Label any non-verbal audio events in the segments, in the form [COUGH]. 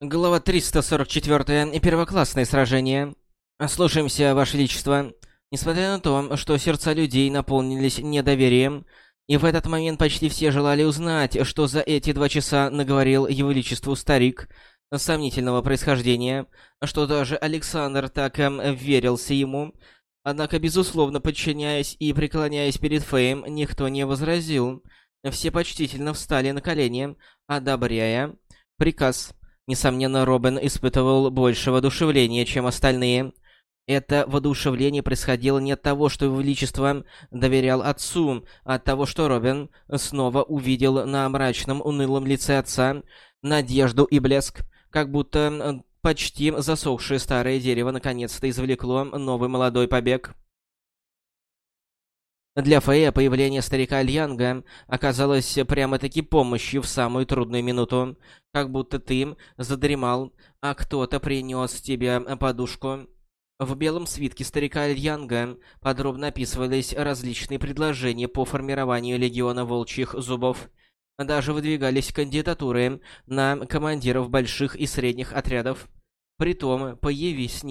Глава 344. Первоклассное сражение. Слушаемся, Ваше Величество. Несмотря на то, что сердца людей наполнились недоверием, и в этот момент почти все желали узнать, что за эти два часа наговорил Его Величеству старик сомнительного происхождения, что даже Александр так эм, верился ему. Однако, безусловно, подчиняясь и преклоняясь перед Феем, никто не возразил. Все почтительно встали на колени, одобряя приказ. Несомненно, Робин испытывал больше воодушевления, чем остальные. Это воодушевление происходило не от того, что Его Величество доверял отцу, а от того, что Робин снова увидел на мрачном, унылом лице отца надежду и блеск, как будто почти засохшее старое дерево наконец-то извлекло новый молодой побег. Для Фея появление старика Альянга оказалось прямо-таки помощью в самую трудную минуту. Как будто ты задремал, а кто-то принес тебе подушку. В белом свитке старика Альянга подробно описывались различные предложения по формированию легиона волчьих зубов. Даже выдвигались кандидатуры на командиров больших и средних отрядов. Притом, появились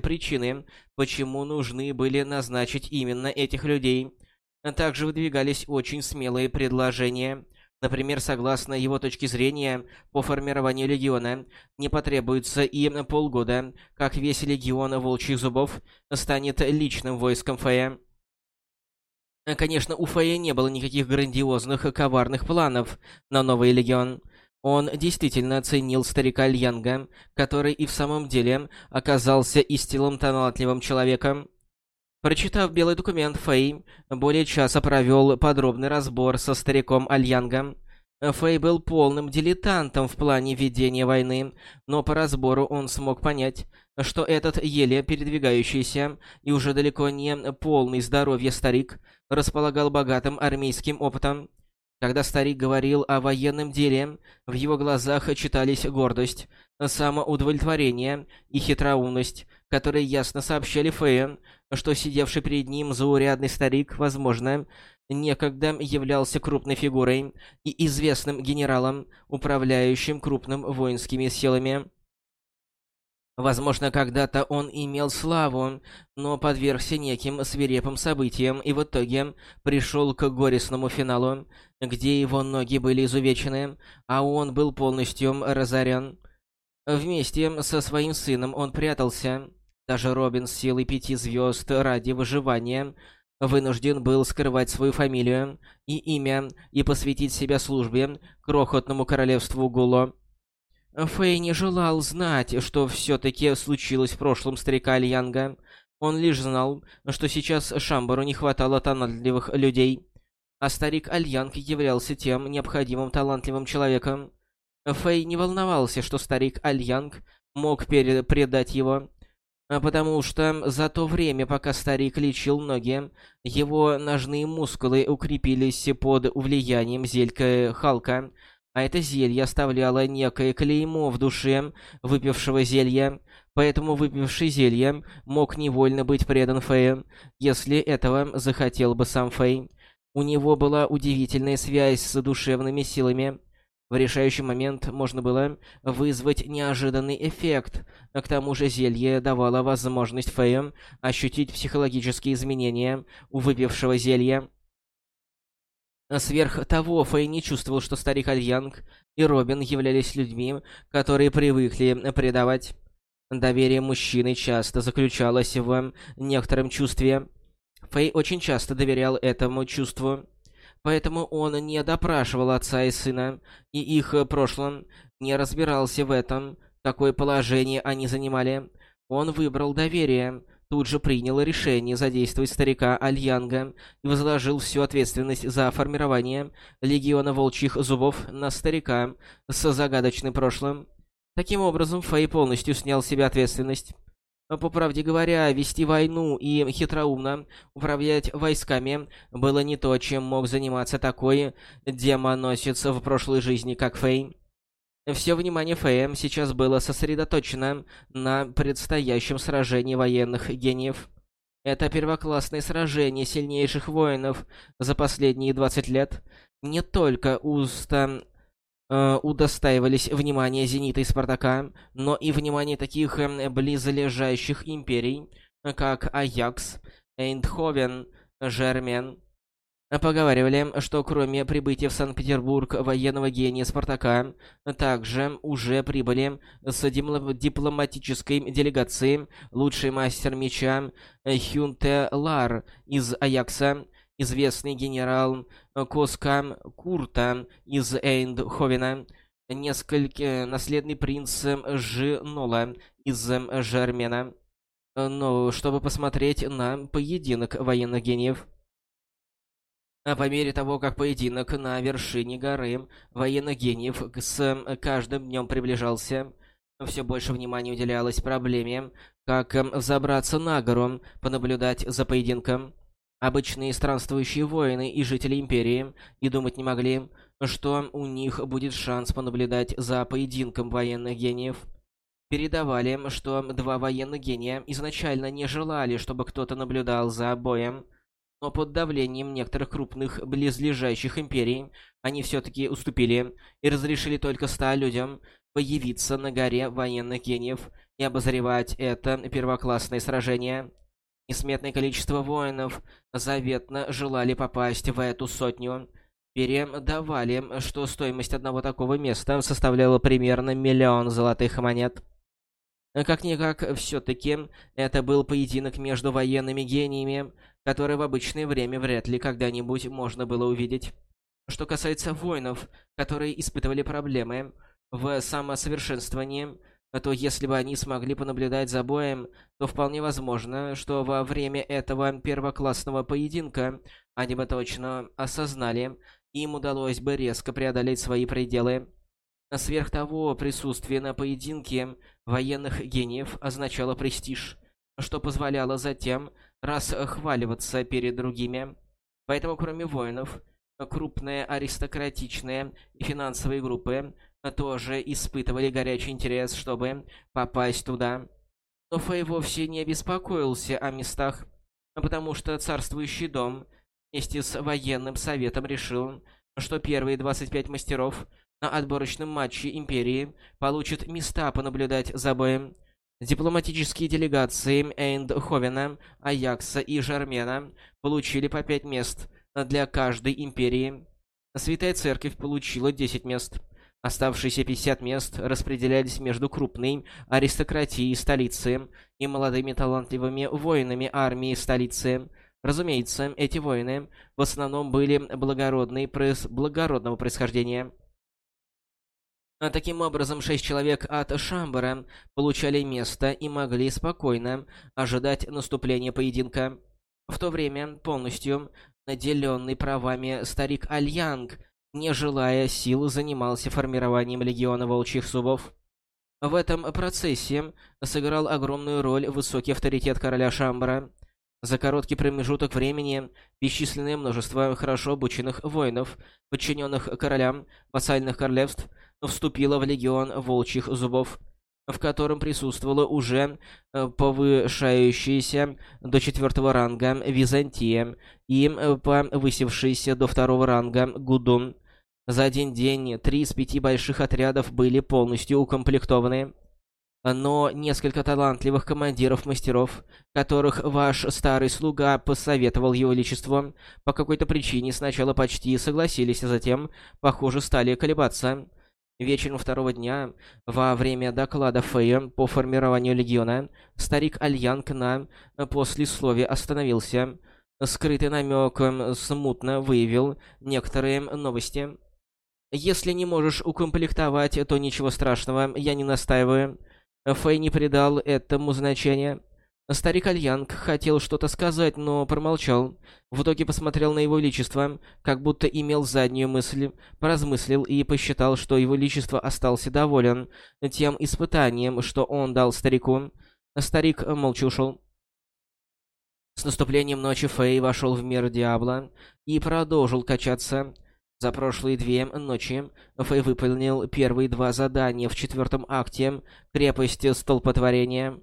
причины, почему нужны были назначить именно этих людей – также выдвигались очень смелые предложения. Например, согласно его точке зрения, по формированию легиона не потребуется и полгода, как весь легион волчьих зубов станет личным войском Фея. Конечно, у Фея не было никаких грандиозных коварных планов на новый легион. Он действительно оценил старика Льянга, который и в самом деле оказался истинным талантливым человеком. Прочитав белый документ, Фэй более часа провел подробный разбор со стариком Альянгом. Фэй был полным дилетантом в плане ведения войны, но по разбору он смог понять, что этот еле передвигающийся и уже далеко не полный здоровья старик располагал богатым армейским опытом. Когда старик говорил о военном деле, в его глазах читались гордость, самоудовлетворение и хитроумность, которые ясно сообщали Фэю, что сидевший перед ним заурядный старик, возможно, некогда являлся крупной фигурой и известным генералом, управляющим крупным воинскими силами. Возможно, когда-то он имел славу, но подвергся неким свирепым событиям и в итоге пришел к горестному финалу, где его ноги были изувечены, а он был полностью разорен. Вместе со своим сыном он прятался. Даже Робин с силой пяти звезд ради выживания вынужден был скрывать свою фамилию и имя и посвятить себя службе крохотному королевству Гуло. Фэй не желал знать, что все-таки случилось в прошлом старика Альянга. Он лишь знал, что сейчас Шамбару не хватало талантливых людей, а старик Альянг являлся тем необходимым талантливым человеком. Фэй не волновался, что старик Альянг мог предать его, потому что за то время, пока старик лечил ноги, его ножные мускулы укрепились под влиянием зелька Халка, а это зелье оставляло некое клеймо в душе выпившего зелья, поэтому выпивший зелье мог невольно быть предан Фэю, если этого захотел бы сам Фэй. У него была удивительная связь с душевными силами. В решающий момент можно было вызвать неожиданный эффект. К тому же зелье давало возможность Фэю ощутить психологические изменения у выпившего зелья. Сверх того, Фэй не чувствовал, что старик Альянг и Робин являлись людьми, которые привыкли предавать. Доверие мужчины часто заключалось в некотором чувстве. Фэй очень часто доверял этому чувству. Поэтому он не допрашивал отца и сына, и их прошлом, не разбирался в этом, какое положение они занимали. Он выбрал доверие, тут же принял решение задействовать старика Альянга и возложил всю ответственность за формирование Легиона Волчьих Зубов на старика с загадочным прошлым. Таким образом, Фэй полностью снял с себя ответственность. По правде говоря, вести войну и хитроумно управлять войсками было не то, чем мог заниматься такой демоносец в прошлой жизни, как Фэй. Все внимание Фэя сейчас было сосредоточено на предстоящем сражении военных гениев. Это первоклассное сражение сильнейших воинов за последние 20 лет. Не только уста удостаивались внимания Зенита и Спартака, но и внимания таких э, близлежащих империй, как Аякс, Эйндховен, Жермен. Поговаривали, что кроме прибытия в Санкт-Петербург военного гения Спартака, также уже прибыли с дипломатической делегацией лучший мастер меча Хюнте Лар из Аякса, известный генерал Коска Курта из Эйндховена, несколько наследный принц Жинола из Жермена, но чтобы посмотреть на поединок военных гениев. А по мере того, как поединок на вершине горы военных гениев с каждым днем приближался, все больше внимания уделялось проблеме, как взобраться на гору, понаблюдать за поединком. Обычные странствующие воины и жители Империи и думать не могли, что у них будет шанс понаблюдать за поединком военных гениев. Передавали, что два военных гения изначально не желали, чтобы кто-то наблюдал за боем, но под давлением некоторых крупных близлежащих империй они все-таки уступили и разрешили только ста людям появиться на горе военных гениев и обозревать это первоклассное сражение. Несметное количество воинов заветно желали попасть в эту сотню. Передавали, что стоимость одного такого места составляла примерно миллион золотых монет. Как-никак, все-таки это был поединок между военными гениями, который в обычное время вряд ли когда-нибудь можно было увидеть. Что касается воинов, которые испытывали проблемы в самосовершенствовании, то если бы они смогли понаблюдать за боем, то вполне возможно, что во время этого первоклассного поединка они бы точно осознали, им удалось бы резко преодолеть свои пределы. Сверх того, присутствие на поединке военных гениев означало престиж, что позволяло затем расхваливаться перед другими. Поэтому, кроме воинов, крупные аристократичные и финансовые группы тоже испытывали горячий интерес, чтобы попасть туда. Но Фэй вовсе не беспокоился о местах, потому что царствующий дом вместе с военным советом решил, что первые 25 мастеров на отборочном матче Империи получат места понаблюдать за боем. Дипломатические делегации Эйндховена, Аякса и Жармена получили по пять мест для каждой империи. Святая Церковь получила 10 мест. Оставшиеся 50 мест распределялись между крупной аристократией столицы и молодыми талантливыми воинами армии столицы. Разумеется, эти воины в основном были благородные, благородного происхождения. А таким образом, шесть человек от Шамбара получали место и могли спокойно ожидать наступления поединка. В то время полностью наделенный правами старик Альянг, не желая сил, занимался формированием легиона волчьих зубов. В этом процессе сыграл огромную роль высокий авторитет короля Шамбара. За короткий промежуток времени бесчисленное множество хорошо обученных воинов, подчиненных королям вассальных королевств, вступила в легион волчьих зубов, в котором присутствовала уже э, повышающаяся до четвертого ранга Византия и э, повысившаяся до второго ранга Гудун. За один день три из пяти больших отрядов были полностью укомплектованы. Но несколько талантливых командиров-мастеров, которых ваш старый слуга посоветовал его величеству, по какой-то причине сначала почти согласились, а затем, похоже, стали колебаться. Вечером второго дня, во время доклада Фэя по формированию легиона, старик Альянг на послесловие остановился. Скрытый намек смутно выявил некоторые новости. «Если не можешь укомплектовать, то ничего страшного, я не настаиваю». Фэй не придал этому значения. Старик Альянг хотел что-то сказать, но промолчал. В итоге посмотрел на его величество, как будто имел заднюю мысль, поразмыслил и посчитал, что его величество остался доволен тем испытанием, что он дал старику. Старик молча ушел. С наступлением ночи Фэй вошел в мир Диабло и продолжил качаться. За прошлые две ночи Фэй выполнил первые два задания в четвертом акте крепости Столпотворения.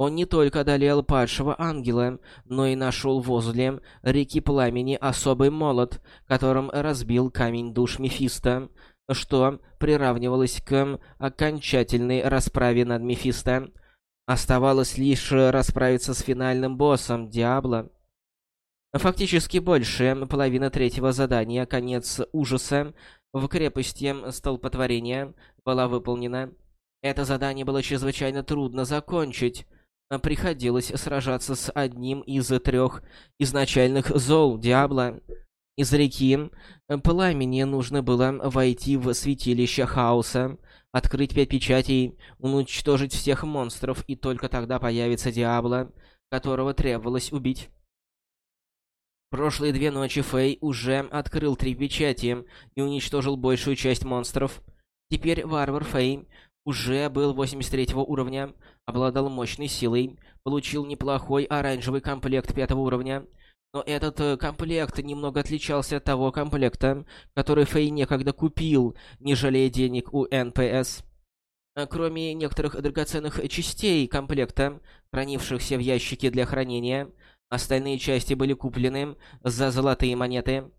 Он не только одолел падшего ангела, но и нашел возле реки пламени особый молот, которым разбил камень душ Мефиста. что приравнивалось к окончательной расправе над Мефисто. Оставалось лишь расправиться с финальным боссом Диабло. Фактически больше половины третьего задания «Конец ужаса» в крепости Столпотворения была выполнена. Это задание было чрезвычайно трудно закончить. Приходилось сражаться с одним из трех изначальных зол Диабло. Из реки пламени нужно было войти в святилище хаоса, открыть пять печатей, уничтожить всех монстров, и только тогда появится Диабло, которого требовалось убить. Прошлые две ночи Фэй уже открыл три печати и уничтожил большую часть монстров. Теперь варвар Фэй уже был 83 уровня, обладал мощной силой, получил неплохой оранжевый комплект пятого уровня. Но этот э, комплект немного отличался от того комплекта, который Фэй некогда купил, не жалея денег у НПС. Э, кроме некоторых драгоценных частей комплекта, хранившихся в ящике для хранения, Остальные части были куплены за золотые монеты.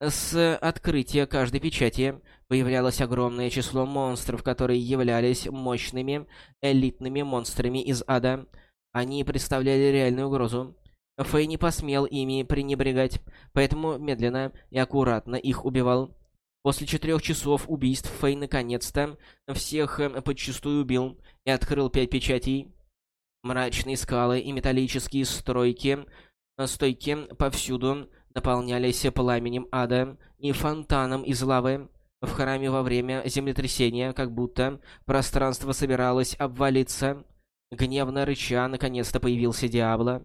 С открытия каждой печати появлялось огромное число монстров, которые являлись мощными элитными монстрами из ада. Они представляли реальную угрозу. Фэй не посмел ими пренебрегать, поэтому медленно и аккуратно их убивал. После четырех часов убийств Фэй наконец-то всех подчистую убил и открыл пять печатей. Мрачные скалы и металлические стройки, э, стойки повсюду наполнялись пламенем ада и фонтаном из лавы. В храме во время землетрясения, как будто пространство собиралось обвалиться. Гневно рыча, наконец-то появился Диабло.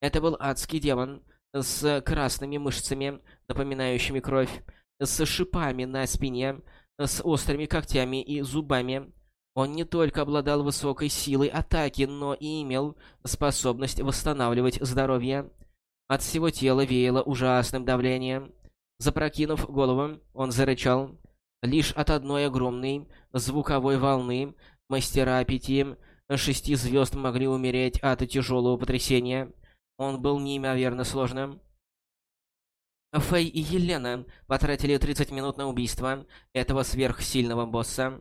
Это был адский демон с красными мышцами, напоминающими кровь, с шипами на спине, с острыми когтями и зубами. Он не только обладал высокой силой атаки, но и имел способность восстанавливать здоровье. От всего тела веяло ужасным давлением. Запрокинув голову, он зарычал. Лишь от одной огромной звуковой волны мастера пяти шести звезд могли умереть от тяжелого потрясения. Он был неимоверно сложным. Фэй и Елена потратили 30 минут на убийство этого сверхсильного босса.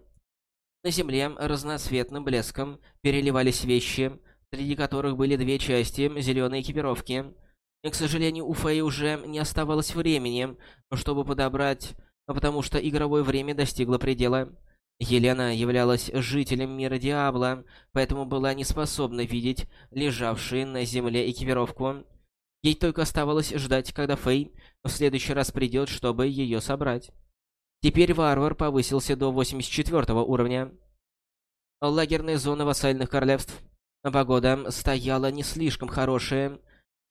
На земле разноцветным блеском переливались вещи, среди которых были две части зеленой экипировки. И, к сожалению, у Фэй уже не оставалось времени, чтобы подобрать, потому что игровое время достигло предела. Елена являлась жителем мира Диабло, поэтому была не способна видеть лежавшие на земле экипировку. Ей только оставалось ждать, когда Фэй в следующий раз придет, чтобы ее собрать. Теперь варвар повысился до 84 уровня. Лагерная зона вассальных королевств. Погода стояла не слишком хорошая.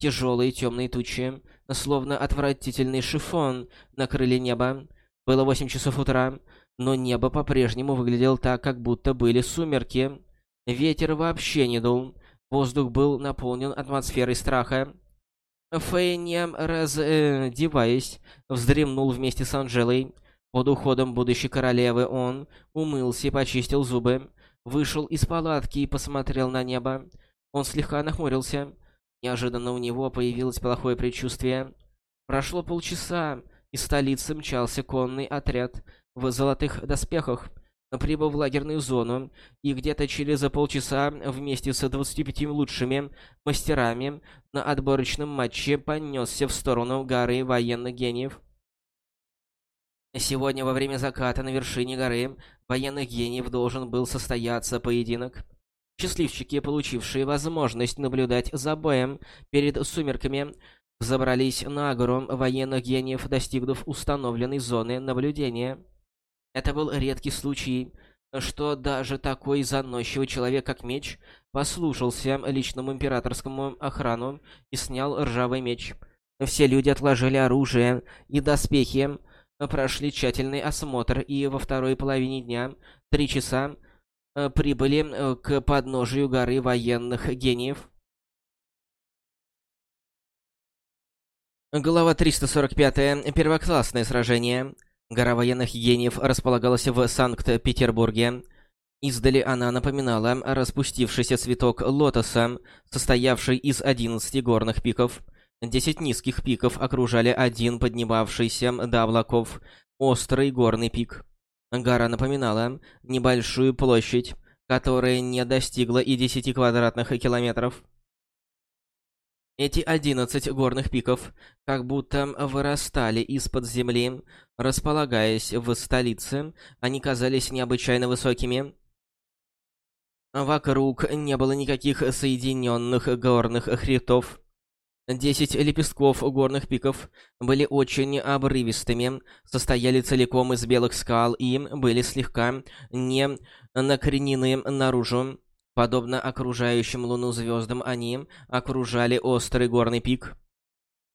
Тяжелые темные тучи, словно отвратительный шифон, накрыли небо. Было 8 часов утра, но небо по-прежнему выглядело так, как будто были сумерки. Ветер вообще не дул. Воздух был наполнен атмосферой страха. Фэй, раздеваясь, вздремнул вместе с Анжелой. Под уходом будущей королевы он умылся и почистил зубы, вышел из палатки и посмотрел на небо. Он слегка нахмурился. Неожиданно у него появилось плохое предчувствие. Прошло полчаса, и столицы мчался конный отряд в золотых доспехах. Прибыл в лагерную зону, и где-то через полчаса вместе с 25 лучшими мастерами на отборочном матче понесся в сторону горы военных гениев. Сегодня во время заката на вершине горы военных гениев должен был состояться поединок. Счастливчики, получившие возможность наблюдать за боем перед сумерками, забрались на гору военных гениев, достигнув установленной зоны наблюдения. Это был редкий случай, что даже такой заносчивый человек, как меч, послушался личному императорскому охрану и снял ржавый меч. Все люди отложили оружие и доспехи, прошли тщательный осмотр и во второй половине дня, три часа, прибыли э, к подножию горы военных гениев. Глава 345. Первоклассное сражение. Гора военных гениев располагалась в Санкт-Петербурге. Издали она напоминала распустившийся цветок лотоса, состоявший из 11 горных пиков. Десять низких пиков окружали один поднимавшийся до облаков острый горный пик. Гора напоминала небольшую площадь, которая не достигла и 10 квадратных километров. Эти 11 горных пиков как будто вырастали из-под земли, располагаясь в столице, они казались необычайно высокими. Вокруг не было никаких соединенных горных хребтов. Десять лепестков горных пиков были очень обрывистыми, состояли целиком из белых скал и были слегка не накренены наружу. Подобно окружающим луну звездам, они окружали острый горный пик.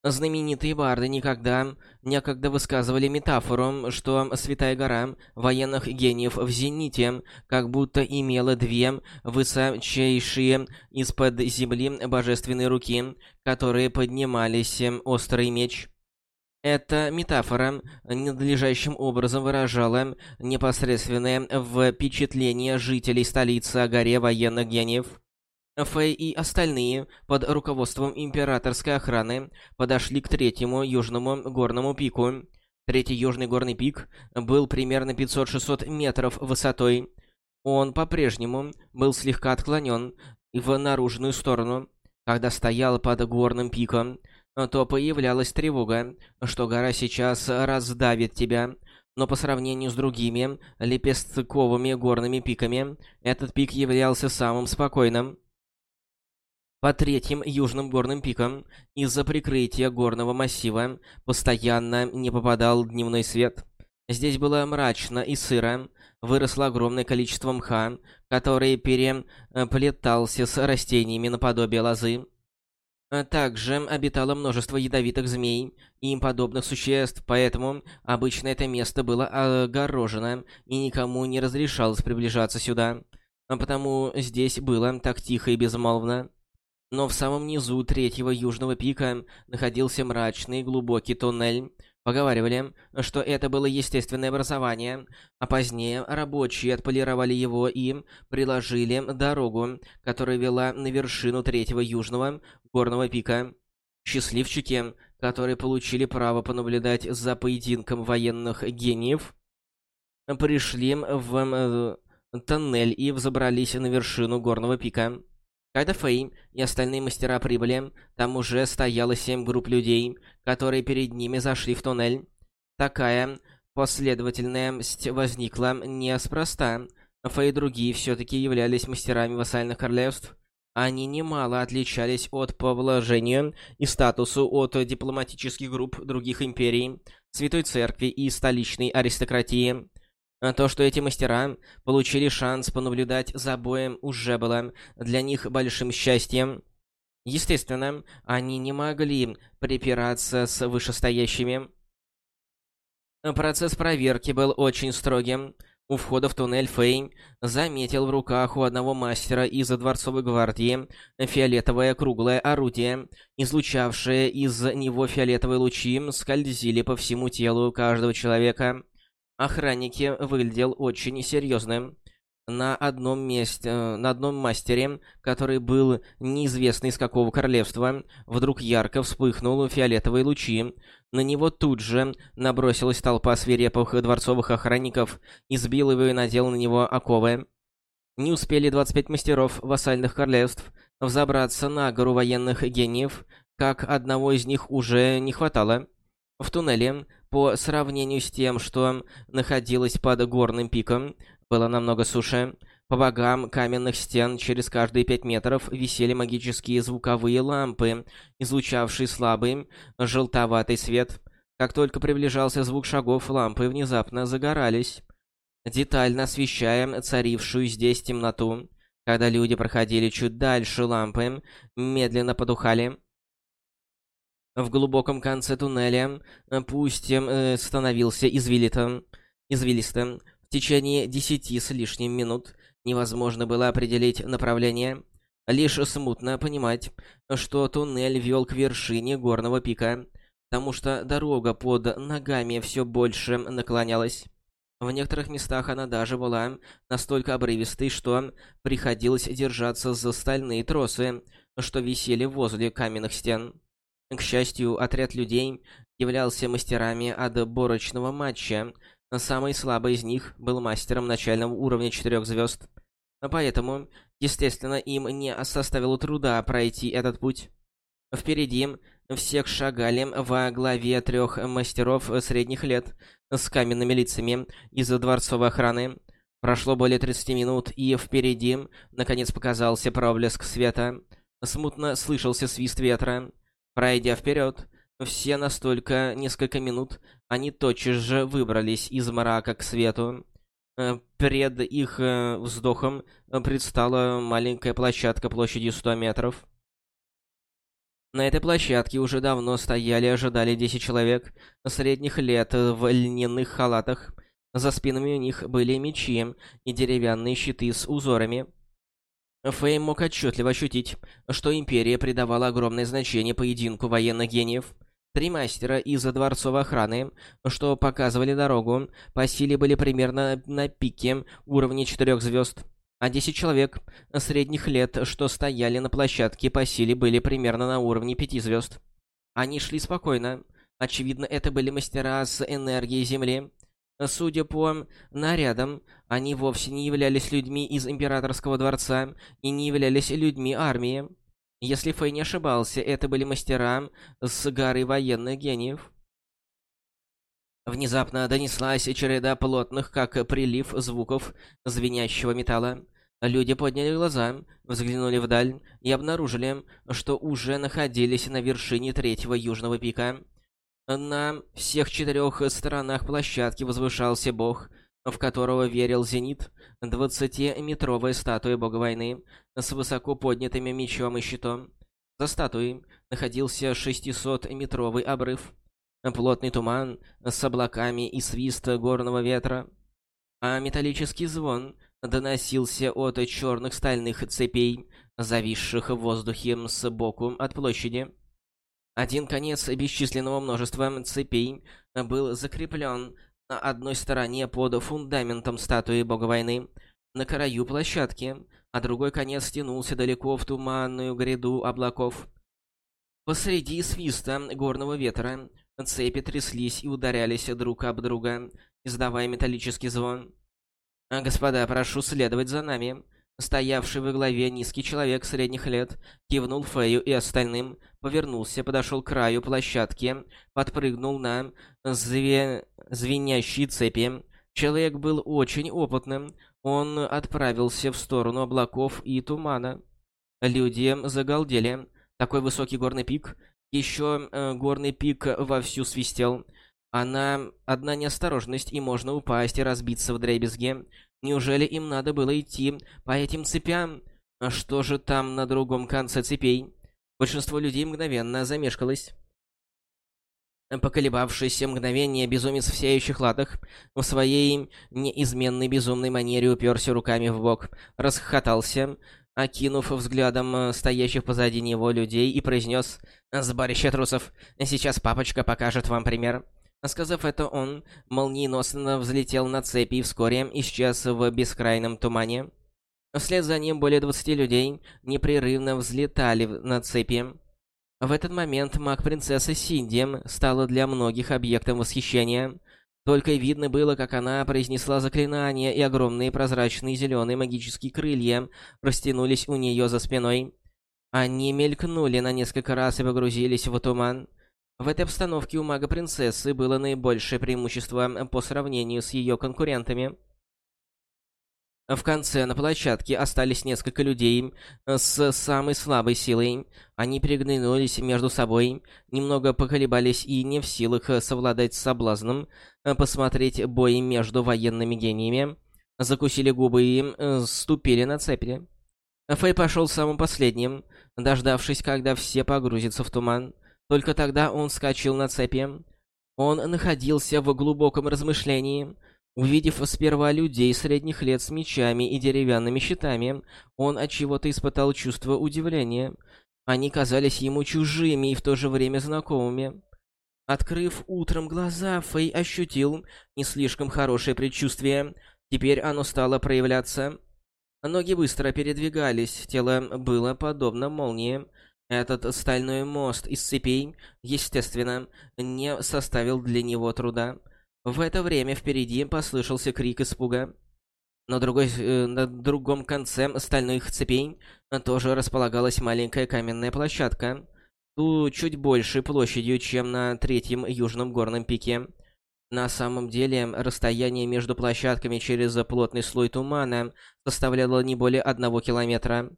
Знаменитые барды никогда, некогда высказывали метафору, что Святая Гора военных гениев в зените как будто имела две высочайшие из-под земли божественные руки, которые поднимались острый меч. Эта метафора надлежащим образом выражала непосредственное впечатление жителей столицы о горе военных гениев. Фэй и остальные под руководством императорской охраны подошли к третьему южному горному пику. Третий южный горный пик был примерно 500-600 метров высотой. Он по-прежнему был слегка отклонен в наружную сторону. Когда стоял под горным пиком, то появлялась тревога, что гора сейчас раздавит тебя. Но по сравнению с другими лепестковыми горными пиками, этот пик являлся самым спокойным. По третьим южным горным пикам из-за прикрытия горного массива постоянно не попадал дневной свет. Здесь было мрачно и сыро, выросло огромное количество мха, который переплетался с растениями наподобие лозы. Также обитало множество ядовитых змей и им подобных существ, поэтому обычно это место было огорожено и никому не разрешалось приближаться сюда. А потому здесь было так тихо и безмолвно. Но в самом низу третьего южного пика находился мрачный глубокий туннель. Поговаривали, что это было естественное образование, а позднее рабочие отполировали его и приложили дорогу, которая вела на вершину третьего южного горного пика. Счастливчики, которые получили право понаблюдать за поединком военных гениев, пришли в э, тоннель и взобрались на вершину горного пика. Когда Фэй и остальные мастера прибыли, там уже стояло семь групп людей, которые перед ними зашли в туннель. Такая последовательность возникла неспроста. Фэй и другие все-таки являлись мастерами вассальных королевств. Они немало отличались от по положению и статусу от дипломатических групп других империй, Святой Церкви и столичной аристократии. А то, что эти мастера получили шанс понаблюдать за боем, уже было для них большим счастьем. Естественно, они не могли припираться с вышестоящими. Процесс проверки был очень строгим. У входа в туннель Фэй заметил в руках у одного мастера из дворцовой гвардии фиолетовое круглое орудие, излучавшее из него фиолетовые лучи, скользили по всему телу каждого человека. Охранники выглядел очень серьезным. На одном месте, э, на одном мастере, который был неизвестно из какого королевства, вдруг ярко вспыхнул фиолетовые лучи. На него тут же набросилась толпа свирепых дворцовых охранников, избил его и надел на него оковы. Не успели 25 мастеров вассальных королевств взобраться на гору военных гениев, как одного из них уже не хватало. В туннеле по сравнению с тем, что находилось под горным пиком, было намного суше. По богам каменных стен через каждые пять метров висели магические звуковые лампы, излучавшие слабый желтоватый свет. Как только приближался звук шагов, лампы внезапно загорались, детально освещая царившую здесь темноту. Когда люди проходили чуть дальше, лампы медленно потухали. В глубоком конце туннеля э, пусть э, становился извилитым, извилистым. В течение десяти с лишним минут невозможно было определить направление. Лишь смутно понимать, что туннель вел к вершине горного пика, потому что дорога под ногами все больше наклонялась. В некоторых местах она даже была настолько обрывистой, что приходилось держаться за стальные тросы, что висели возле каменных стен. К счастью, отряд людей являлся мастерами отборочного матча. Самый слабый из них был мастером начального уровня четырех звезд. Поэтому, естественно, им не составило труда пройти этот путь. Впереди всех шагали во главе трех мастеров средних лет с каменными лицами из дворцовой охраны. Прошло более 30 минут, и впереди, наконец, показался проблеск света. Смутно слышался свист ветра. Пройдя вперед, все настолько несколько минут, они тотчас же выбрались из мрака к свету. Э, пред их э, вздохом предстала маленькая площадка площадью 100 метров. На этой площадке уже давно стояли и ожидали 10 человек средних лет в льняных халатах. За спинами у них были мечи и деревянные щиты с узорами. Фэй мог отчетливо ощутить, что Империя придавала огромное значение поединку военных гениев. Три мастера из дворцовой охраны, что показывали дорогу, по силе были примерно на пике уровня четырех звезд. А 10 человек средних лет, что стояли на площадке по силе, были примерно на уровне 5 звезд. Они шли спокойно. Очевидно, это были мастера с энергией Земли. Судя по нарядам, они вовсе не являлись людьми из Императорского дворца и не являлись людьми армии. Если Фэй не ошибался, это были мастера с горы военных гениев. Внезапно донеслась череда плотных, как прилив звуков звенящего металла. Люди подняли глаза, взглянули вдаль и обнаружили, что уже находились на вершине третьего южного пика. На всех четырех сторонах площадки возвышался бог, в которого верил Зенит, двадцатиметровая статуя бога войны с высоко поднятыми мечом и щитом. За статуей находился шестисотметровый обрыв плотный туман с облаками и свист горного ветра, а металлический звон доносился от черных стальных цепей, зависших в воздухе сбоку от площади. Один конец бесчисленного множества цепей был закреплен на одной стороне под фундаментом статуи бога войны, на краю площадки, а другой конец тянулся далеко в туманную гряду облаков. Посреди свиста горного ветра Цепи тряслись и ударялись друг об друга, издавая металлический звон. «Господа, прошу следовать за нами». Стоявший во главе низкий человек средних лет кивнул Фею и остальным, повернулся, подошел к краю площадки, подпрыгнул на зве... звенящие цепи. Человек был очень опытным, он отправился в сторону облаков и тумана. Люди загалдели. Такой высокий горный пик еще э, горный пик вовсю свистел. Она одна неосторожность, и можно упасть и разбиться в дребезге. Неужели им надо было идти по этим цепям? А что же там на другом конце цепей? Большинство людей мгновенно замешкалось. Поколебавшись мгновение, безумец в сияющих латах в своей неизменной безумной манере уперся руками в бок, расхохотался, окинув взглядом э, стоящих позади него людей и произнес «Сборище трусов, сейчас папочка покажет вам пример». Сказав это, он молниеносно взлетел на цепи и вскоре исчез в бескрайном тумане. Вслед за ним более 20 людей непрерывно взлетали на цепи. В этот момент маг-принцесса Синди стала для многих объектом восхищения. Только видно было, как она произнесла заклинание, и огромные прозрачные зеленые магические крылья растянулись у нее за спиной. Они мелькнули на несколько раз и погрузились в туман. В этой обстановке у мага-принцессы было наибольшее преимущество по сравнению с ее конкурентами. В конце на площадке остались несколько людей с самой слабой силой. Они переглянулись между собой, немного поколебались и не в силах совладать с соблазном посмотреть бой между военными гениями. Закусили губы и э, ступили на цепи. Фэй пошел самым последним, дождавшись, когда все погрузятся в туман. Только тогда он вскочил на цепи. Он находился в глубоком размышлении. Увидев сперва людей средних лет с мечами и деревянными щитами, он от чего-то испытал чувство удивления. Они казались ему чужими и в то же время знакомыми. Открыв утром глаза, Фэй ощутил не слишком хорошее предчувствие. Теперь оно стало проявляться. Ноги быстро передвигались, тело было подобно молнии. Этот стальной мост из цепей, естественно, не составил для него труда. В это время впереди послышался крик испуга. На, другой, э, на другом конце стальных цепей тоже располагалась маленькая каменная площадка, ту чуть большей площадью, чем на третьем южном горном пике. На самом деле, расстояние между площадками через плотный слой тумана составляло не более одного километра.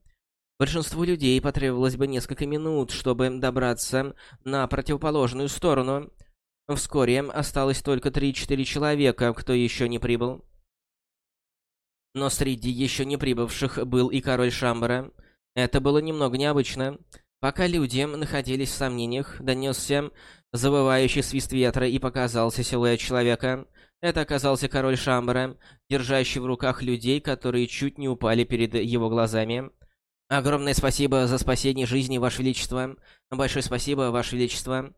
Большинству людей потребовалось бы несколько минут, чтобы добраться на противоположную сторону. Вскоре осталось только 3-4 человека, кто еще не прибыл. Но среди еще не прибывших был и король Шамбара. Это было немного необычно. Пока люди находились в сомнениях, донесся завывающий свист ветра и показался силуэт человека. Это оказался король Шамбара, держащий в руках людей, которые чуть не упали перед его глазами. «Огромное спасибо за спасение жизни, Ваше Величество. Большое спасибо, Ваше Величество».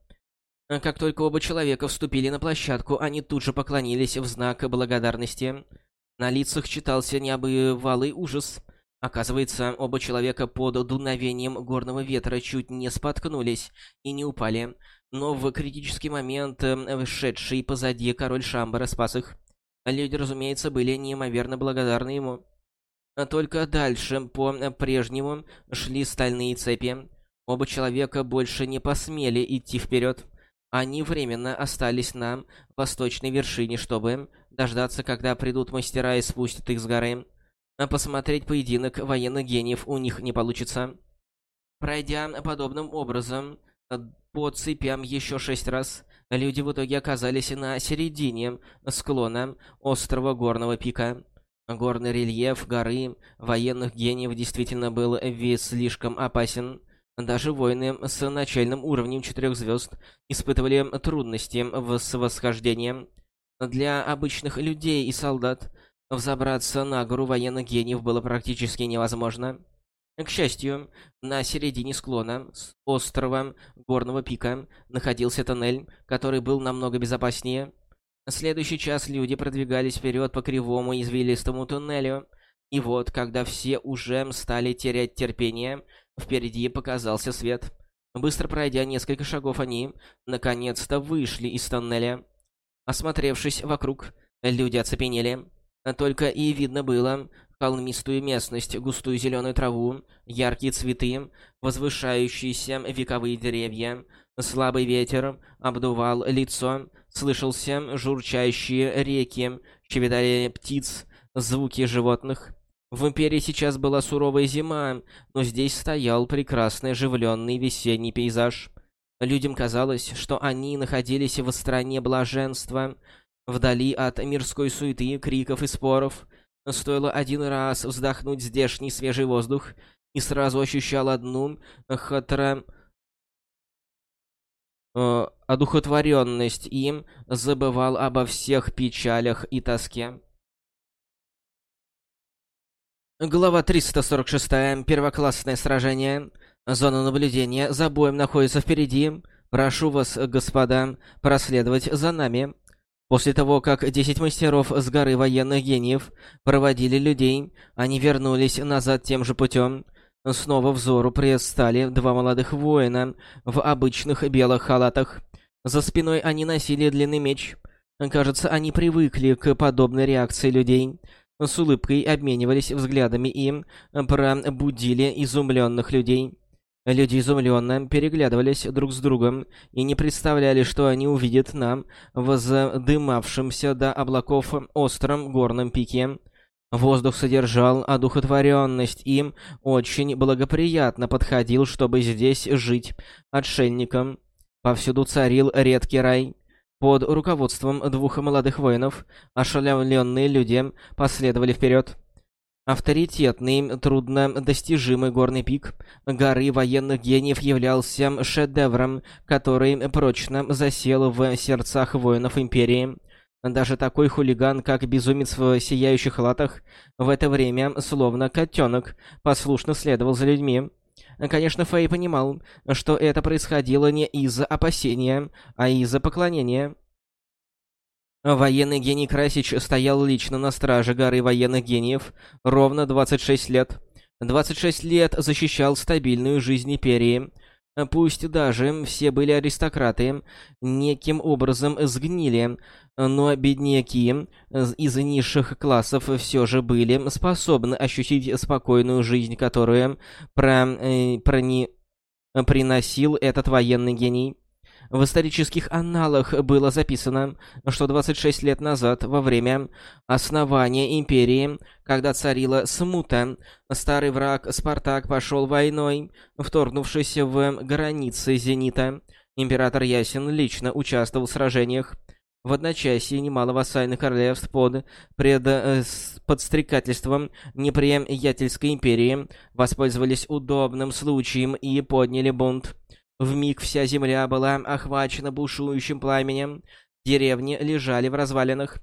Как только оба человека вступили на площадку, они тут же поклонились в знак благодарности. На лицах читался необывалый ужас. Оказывается, оба человека под дуновением горного ветра чуть не споткнулись и не упали. Но в критический момент, э, шедший позади король Шамбара спас их. Люди, разумеется, были неимоверно благодарны ему. Только дальше, по прежнему, шли стальные цепи. Оба человека больше не посмели идти вперед. Они временно остались на восточной вершине, чтобы дождаться, когда придут мастера и спустят их с горы. А посмотреть поединок военных гениев у них не получится. Пройдя подобным образом по цепям еще шесть раз, люди в итоге оказались на середине склона острова Горного Пика. Горный рельеф горы военных гениев действительно был вид слишком опасен. Даже воины с начальным уровнем четырех звезд испытывали трудности с восхождением. Для обычных людей и солдат взобраться на гору военных гениев было практически невозможно. К счастью, на середине склона с острова Горного Пика находился тоннель, который был намного безопаснее. Следующий час люди продвигались вперед по кривому извилистому туннелю. И вот, когда все уже стали терять терпение, впереди показался свет. Быстро пройдя несколько шагов, они наконец-то вышли из тоннеля. Осмотревшись вокруг, люди оцепенели. Только и видно было холмистую местность, густую зеленую траву, яркие цветы, возвышающиеся вековые деревья. Слабый ветер обдувал лицо, слышался журчащие реки, щебетали птиц, звуки животных. В Империи сейчас была суровая зима, но здесь стоял прекрасный оживленный весенний пейзаж. Людям казалось, что они находились в стране блаженства, вдали от мирской суеты, криков и споров. Стоило один раз вздохнуть здешний свежий воздух, и сразу ощущал одну хатра... Э, одухотворенность им, забывал обо всех печалях и тоске. Глава 346. Первоклассное сражение. Зона наблюдения за боем находится впереди. Прошу вас, господа, проследовать за нами. После того, как десять мастеров с горы военных гениев проводили людей, они вернулись назад тем же путем. Снова взору предстали два молодых воина в обычных белых халатах. За спиной они носили длинный меч. Кажется, они привыкли к подобной реакции людей. С улыбкой обменивались взглядами и пробудили изумленных людей. Люди изумленно переглядывались друг с другом и не представляли, что они увидят на воздымавшемся до облаков остром горном пике. Воздух содержал одухотворенность и очень благоприятно подходил, чтобы здесь жить отшельником. Повсюду царил редкий рай. Под руководством двух молодых воинов ошеломленные люди последовали вперед. Авторитетный, труднодостижимый горный пик горы военных гениев являлся шедевром, который прочно засел в сердцах воинов Империи. Даже такой хулиган, как безумец в сияющих латах, в это время, словно котенок, послушно следовал за людьми. Конечно, Фэй понимал, что это происходило не из-за опасения, а из-за поклонения. Военный гений Красич стоял лично на страже горы военных гениев ровно 26 лет. 26 лет защищал стабильную жизнь Империи. Пусть даже все были аристократы, неким образом сгнили, но бедняки из низших классов все же были способны ощутить спокойную жизнь, которую про, э, прони, приносил этот военный гений. В исторических аналах было записано, что 26 лет назад, во время основания империи, когда царила смута, старый враг Спартак пошел войной, вторгнувшись в границы Зенита. Император Ясен лично участвовал в сражениях. В одночасье немало вассальных королевств под пред, э, подстрекательством неприятельской империи воспользовались удобным случаем и подняли бунт. В миг вся земля была охвачена бушующим пламенем. Деревни лежали в развалинах.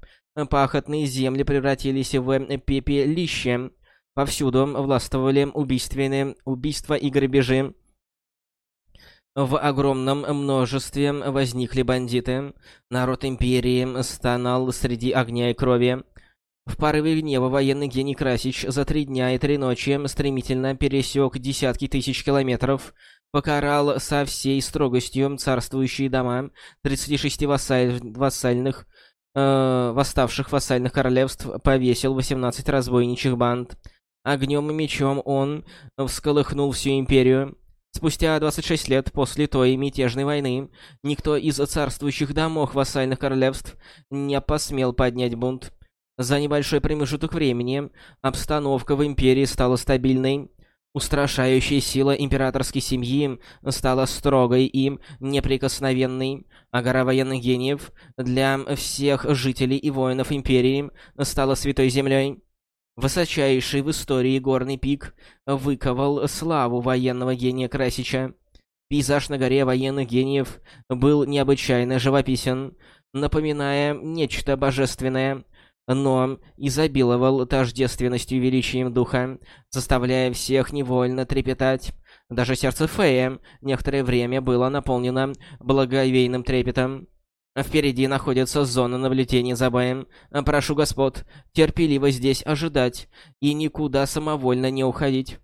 Пахотные земли превратились в пепелище. Повсюду властвовали убийственные убийства и грабежи. В огромном множестве возникли бандиты. Народ Империи стонал среди огня и крови. В порыве гнева военный гений Красич за три дня и три ночи стремительно пересек десятки тысяч километров покарал со всей строгостью царствующие дома 36 вассаль... вассальных, э, восставших вассальных королевств, повесил 18 разбойничьих банд. Огнем и мечом он всколыхнул всю империю. Спустя 26 лет после той мятежной войны никто из царствующих домов вассальных королевств не посмел поднять бунт. За небольшой промежуток времени обстановка в империи стала стабильной. Устрашающая сила императорской семьи стала строгой и неприкосновенной, а гора военных гениев для всех жителей и воинов империи стала святой землей. Высочайший в истории горный пик выковал славу военного гения Красича. Пейзаж на горе военных гениев был необычайно живописен, напоминая нечто божественное — но изобиловал тождественностью и величием духа, заставляя всех невольно трепетать. Даже сердце Фея некоторое время было наполнено благовейным трепетом. Впереди находится зона наблюдения за боем. Прошу господ, терпеливо здесь ожидать и никуда самовольно не уходить.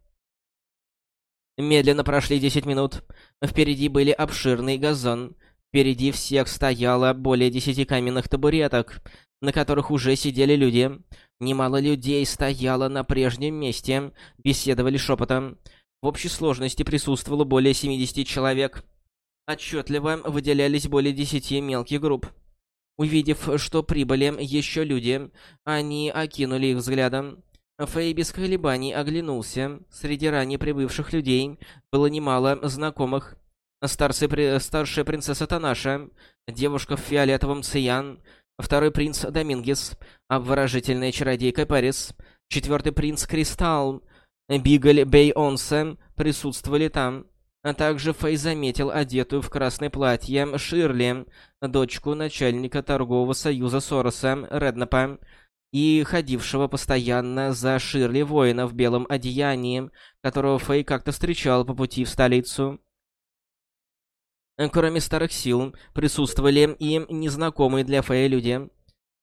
Медленно прошли 10 минут. Впереди были обширный газон. Впереди всех стояло более десяти каменных табуреток, на которых уже сидели люди. Немало людей стояло на прежнем месте, беседовали шепотом. В общей сложности присутствовало более 70 человек. Отчетливо выделялись более 10 мелких групп. Увидев, что прибыли еще люди, они окинули их взглядом. Фэй без колебаний оглянулся. Среди ранее прибывших людей было немало знакомых. Старшая, старшая принцесса Танаша, девушка в фиолетовом Циян, второй принц Домингес, обворожительная чародейка Парис, четвертый принц Кристалл, Бигль Бейонсе присутствовали там. А также Фэй заметил одетую в красное платье Ширли, дочку начальника торгового союза Сороса Реднапа, и ходившего постоянно за Ширли воина в белом одеянии, которого Фэй как-то встречал по пути в столицу. Кроме старых сил, присутствовали и незнакомые для Фея люди.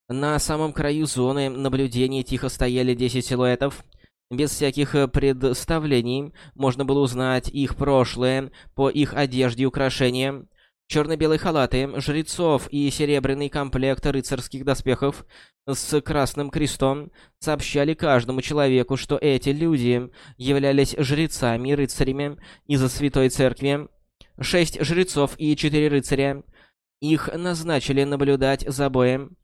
На самом краю зоны наблюдения тихо стояли 10 силуэтов. Без всяких представлений можно было узнать их прошлое по их одежде и украшениям. Черно-белые халаты, жрецов и серебряный комплект рыцарских доспехов с красным крестом сообщали каждому человеку, что эти люди являлись жрецами и рыцарями из Святой Церкви шесть жрецов и четыре рыцаря. Их назначили наблюдать за боем.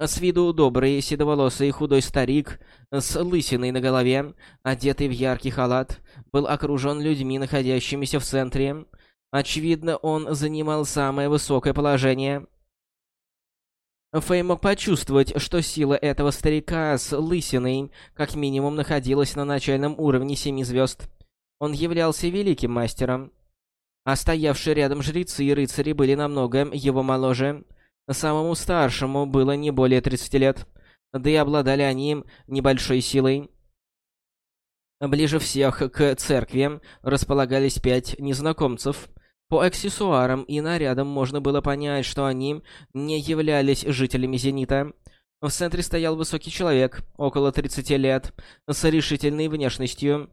С виду добрый, седоволосый худой старик с лысиной на голове, одетый в яркий халат, был окружен людьми, находящимися в центре. Очевидно, он занимал самое высокое положение. Фэй мог почувствовать, что сила этого старика с лысиной как минимум находилась на начальном уровне семи звезд. Он являлся великим мастером. А стоявшие рядом жрецы и рыцари были намного его моложе. Самому старшему было не более 30 лет, да и обладали они небольшой силой. Ближе всех к церкви располагались пять незнакомцев. По аксессуарам и нарядам можно было понять, что они не являлись жителями Зенита. В центре стоял высокий человек, около 30 лет, с решительной внешностью.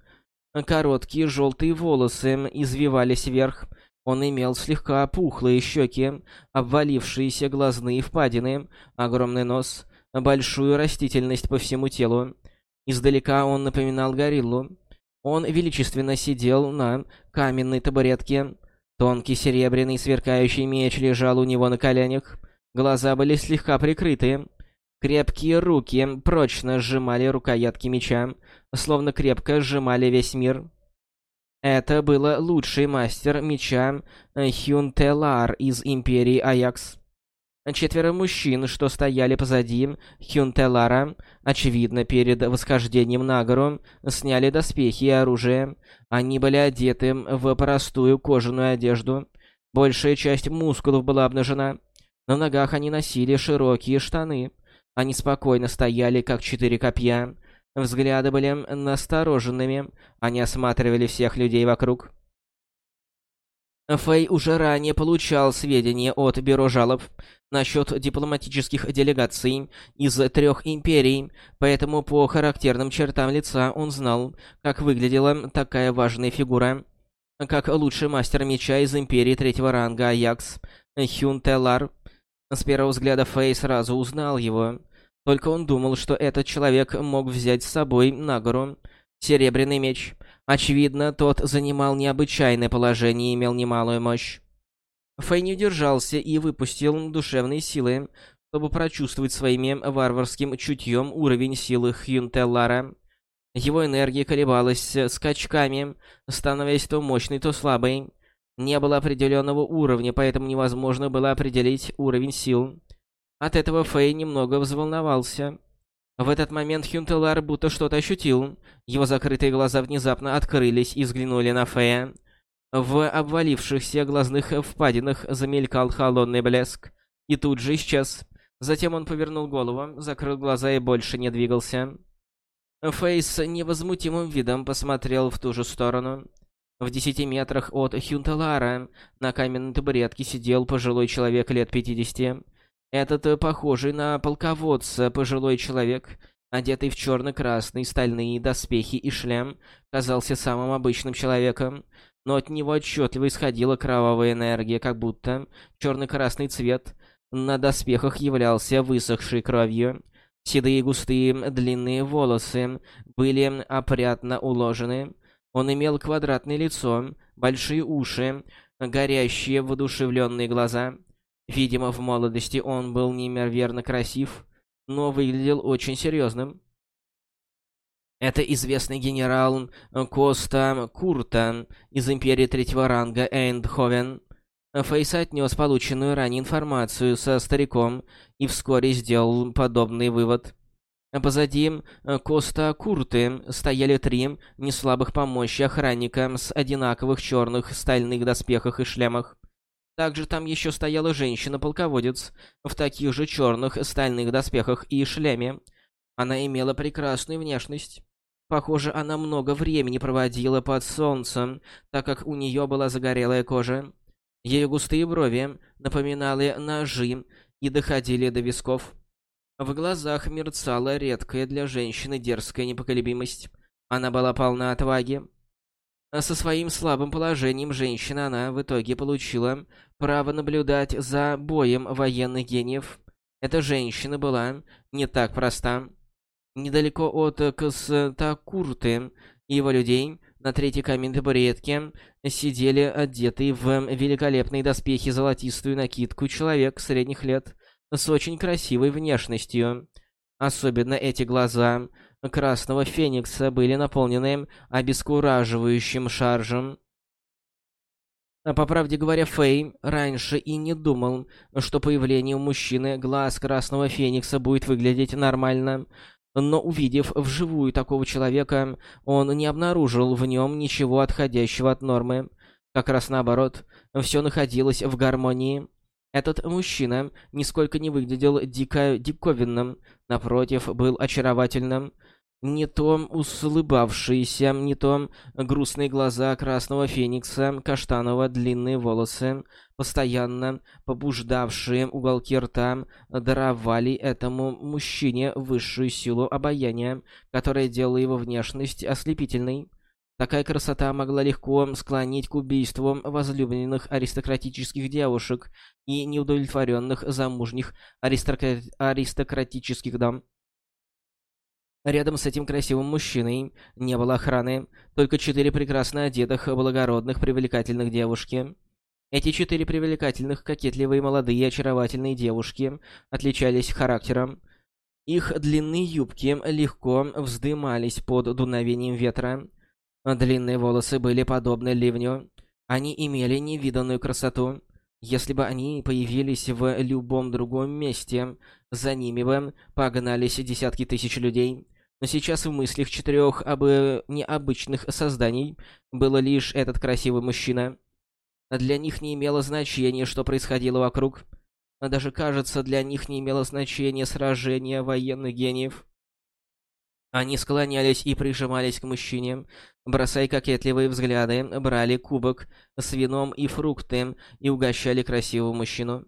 Короткие желтые волосы извивались вверх. Он имел слегка пухлые щеки, обвалившиеся глазные впадины, огромный нос, большую растительность по всему телу. Издалека он напоминал гориллу. Он величественно сидел на каменной табуретке. Тонкий серебряный сверкающий меч лежал у него на коленях. Глаза были слегка прикрыты. Крепкие руки прочно сжимали рукоятки меча, словно крепко сжимали весь мир. Это был лучший мастер меча Хюнтелар из Империи Аякс. Четверо мужчин, что стояли позади Хюнтелара, очевидно, перед восхождением на гору, сняли доспехи и оружие. Они были одеты в простую кожаную одежду. Большая часть мускулов была обнажена. На ногах они носили широкие штаны. Они спокойно стояли, как четыре копья. Взгляды были настороженными. Они осматривали всех людей вокруг. Фэй уже ранее получал сведения от Бюро жалоб насчет дипломатических делегаций из трех империй, поэтому по характерным чертам лица он знал, как выглядела такая важная фигура, как лучший мастер меча из империи третьего ранга Аякс Хюн Телар. С первого взгляда Фэй сразу узнал его. Только он думал, что этот человек мог взять с собой на гору серебряный меч — Очевидно, тот занимал необычайное положение и имел немалую мощь. Фэй не удержался и выпустил душевные силы, чтобы прочувствовать своим варварским чутьем уровень силы Хьюнтеллара. Его энергия колебалась скачками, становясь то мощной, то слабой. Не было определенного уровня, поэтому невозможно было определить уровень сил. От этого Фэй немного взволновался. В этот момент Хюнтелар будто что-то ощутил. Его закрытые глаза внезапно открылись и взглянули на Фея. В обвалившихся глазных впадинах замелькал холодный блеск. И тут же исчез. Затем он повернул голову, закрыл глаза и больше не двигался. Фэй с невозмутимым видом посмотрел в ту же сторону. В десяти метрах от Хюнтелара на каменной табуретке сидел пожилой человек лет пятидесяти. Этот, э, похожий на полководца, пожилой человек, одетый в черно-красные стальные доспехи и шлем, казался самым обычным человеком, но от него отчетливо исходила кровавая энергия, как будто черно-красный цвет на доспехах являлся высохшей кровью. Седые густые длинные волосы были опрятно уложены. Он имел квадратное лицо, большие уши, горящие воодушевленные глаза — Видимо, в молодости он был неимоверно красив, но выглядел очень серьезным. Это известный генерал Коста Курта из Империи Третьего ранга Эйндховен. Фейс отнес полученную ранее информацию со стариком и вскоре сделал подобный вывод. Позади Коста Курты стояли три неслабых помощи охранника с одинаковых черных стальных доспехах и шлемах. Также там еще стояла женщина-полководец в таких же черных стальных доспехах и шлеме. Она имела прекрасную внешность. Похоже, она много времени проводила под солнцем, так как у нее была загорелая кожа. Ее густые брови напоминали ножи и доходили до висков. В глазах мерцала редкая для женщины дерзкая непоколебимость. Она была полна отваги. Со своим слабым положением женщина она в итоге получила право наблюдать за боем военных гениев. Эта женщина была не так проста. Недалеко от Кстакурты и его людей на третьей каменной табуретке сидели одетые в великолепные доспехи золотистую накидку человек средних лет с очень красивой внешностью. Особенно эти глаза Красного Феникса были наполнены обескураживающим шаржем. А по правде говоря, Фэй раньше и не думал, что появление у мужчины глаз Красного Феникса будет выглядеть нормально. Но увидев вживую такого человека, он не обнаружил в нем ничего отходящего от нормы. Как раз наоборот, все находилось в гармонии. Этот мужчина нисколько не выглядел дико диковинным, напротив, был очаровательным. Не то улыбавшиеся, не то грустные глаза красного феникса, каштаново длинные волосы, постоянно побуждавшие уголки рта, даровали этому мужчине высшую силу обаяния, которая делала его внешность ослепительной. Такая красота могла легко склонить к убийству возлюбленных аристократических девушек и неудовлетворенных замужних аристокра... аристократических дам. Рядом с этим красивым мужчиной не было охраны, только четыре прекрасно одетых, благородных, привлекательных девушки. Эти четыре привлекательных, кокетливые, молодые, очаровательные девушки отличались характером. Их длинные юбки легко вздымались под дуновением ветра. Длинные волосы были подобны ливню. Они имели невиданную красоту. Если бы они появились в любом другом месте, за ними бы погнались десятки тысяч людей. Но сейчас в мыслях четырех об необычных созданий был лишь этот красивый мужчина. Для них не имело значения, что происходило вокруг. Даже, кажется, для них не имело значения сражения военных гениев. Они склонялись и прижимались к мужчине, бросая кокетливые взгляды, брали кубок с вином и фрукты и угощали красивого мужчину.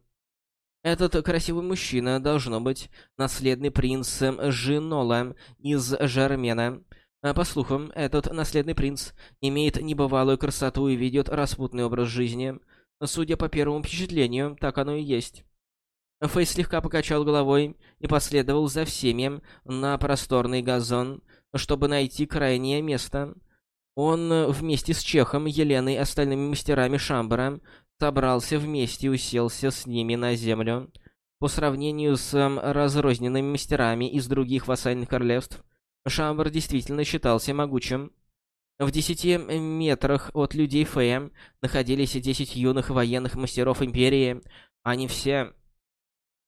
Этот красивый мужчина, должно быть, наследный принц Жинола из Жармена. По слухам, этот наследный принц имеет небывалую красоту и ведет распутный образ жизни. Судя по первому впечатлению, так оно и есть. Фейс слегка покачал головой и последовал за всеми на просторный газон, чтобы найти крайнее место. Он вместе с Чехом, Еленой и остальными мастерами Шамбара собрался вместе и уселся с ними на землю. По сравнению с разрозненными мастерами из других вассальных королевств, Шамбар действительно считался могучим. В десяти метрах от людей Фея находились десять юных военных мастеров Империи. Они все